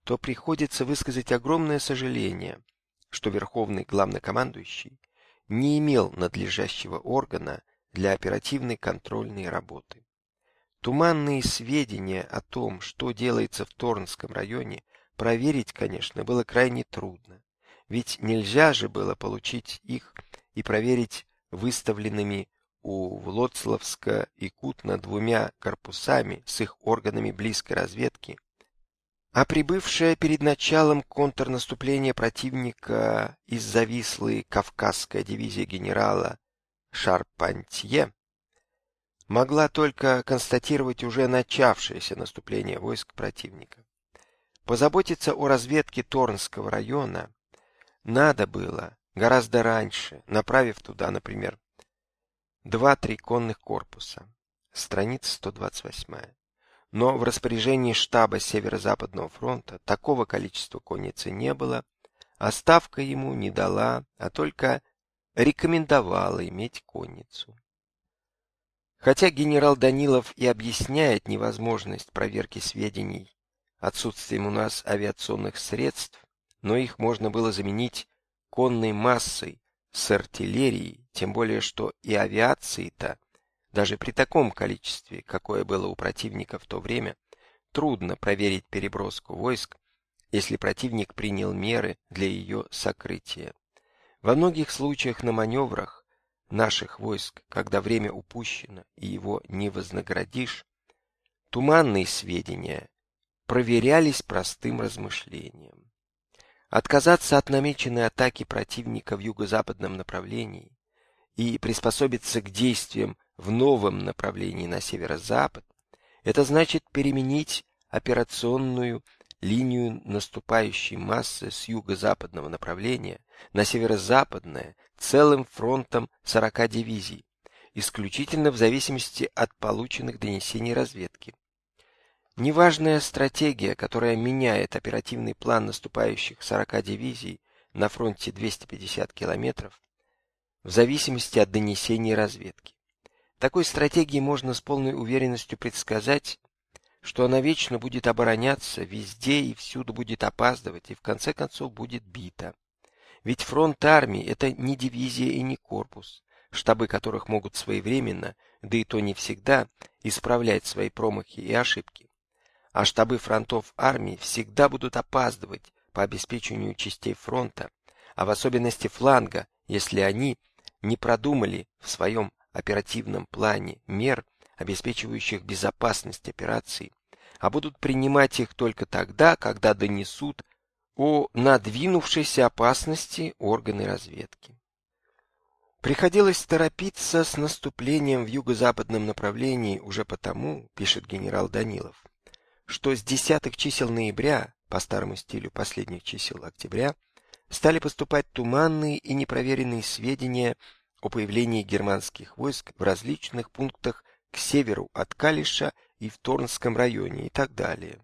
то приходится высказать огромное сожаление, что верховный главнокомандующий не имел надлежащего органа для оперативной контрольной работы. Туманные сведения о том, что делается в Торнском районе, проверить, конечно, было крайне трудно, ведь нельзя же было получить их и проверить выставленными у Влоцлавска и Кутна двумя корпусами с их органами близкой разведки, а прибывшая перед началом контрнаступления противника из завислой Кавказская дивизия генерала Шарпантье могла только констатировать уже начавшееся наступление войск противника. Позаботиться о разведке Торнского района надо было гораздо раньше, направив туда, например, два-три конных корпуса. Страница 128. Но в распоряжении штаба Северо-Западного фронта такого количества конницы не было, а ставка ему не дала, а только рекомендовала иметь конницу. Хотя генерал Данилов и объясняет невозможность проверки сведений отсутствием у нас авиационных средств, но их можно было заменить конной массой, с артиллерией, тем более что и авиацией-то, даже при таком количестве, какое было у противника в то время, трудно проверить переброску войск, если противник принял меры для ее сокрытия. Во многих случаях на маневрах наших войск, когда время упущено и его не вознаградишь, туманные сведения проверялись простым размышлением. Отказаться от намеченной атаки противника в юго-западном направлении и приспособиться к действиям в новом направлении на северо-запад, это значит переменить операционную линию наступающей массы с юго-западного направления на северо-западное целым фронтом 40 дивизий, исключительно в зависимости от полученных донесений разведки. Неважная стратегия, которая меняет оперативный план наступающих 40 дивизий на фронте 250 километров, в зависимости от донесений разведки. Такой стратегии можно с полной уверенностью предсказать, что она вечно будет обороняться, везде и всюду будет опаздывать и в конце концов будет бита. Ведь фронт армии – это не дивизия и не корпус, штабы которых могут своевременно, да и то не всегда, исправлять свои промахи и ошибки. А штабы фронтов армии всегда будут опаздывать по обеспечению частей фронта, а в особенности фланга, если они не продумали в своем оперативном плане мер, обеспечивающих безопасность операции, а будут принимать их только тогда, когда донесут о надвинувшейся опасности органы разведки. Приходилось торопиться с наступлением в юго-западном направлении уже потому, пишет генерал Данилов, что с десятых чисел ноября, по старому стилю последних чисел октября, стали поступать туманные и непроверенные сведения о появлении германских войск в различных пунктах к северу от Калиша и в Торнском районе и так далее.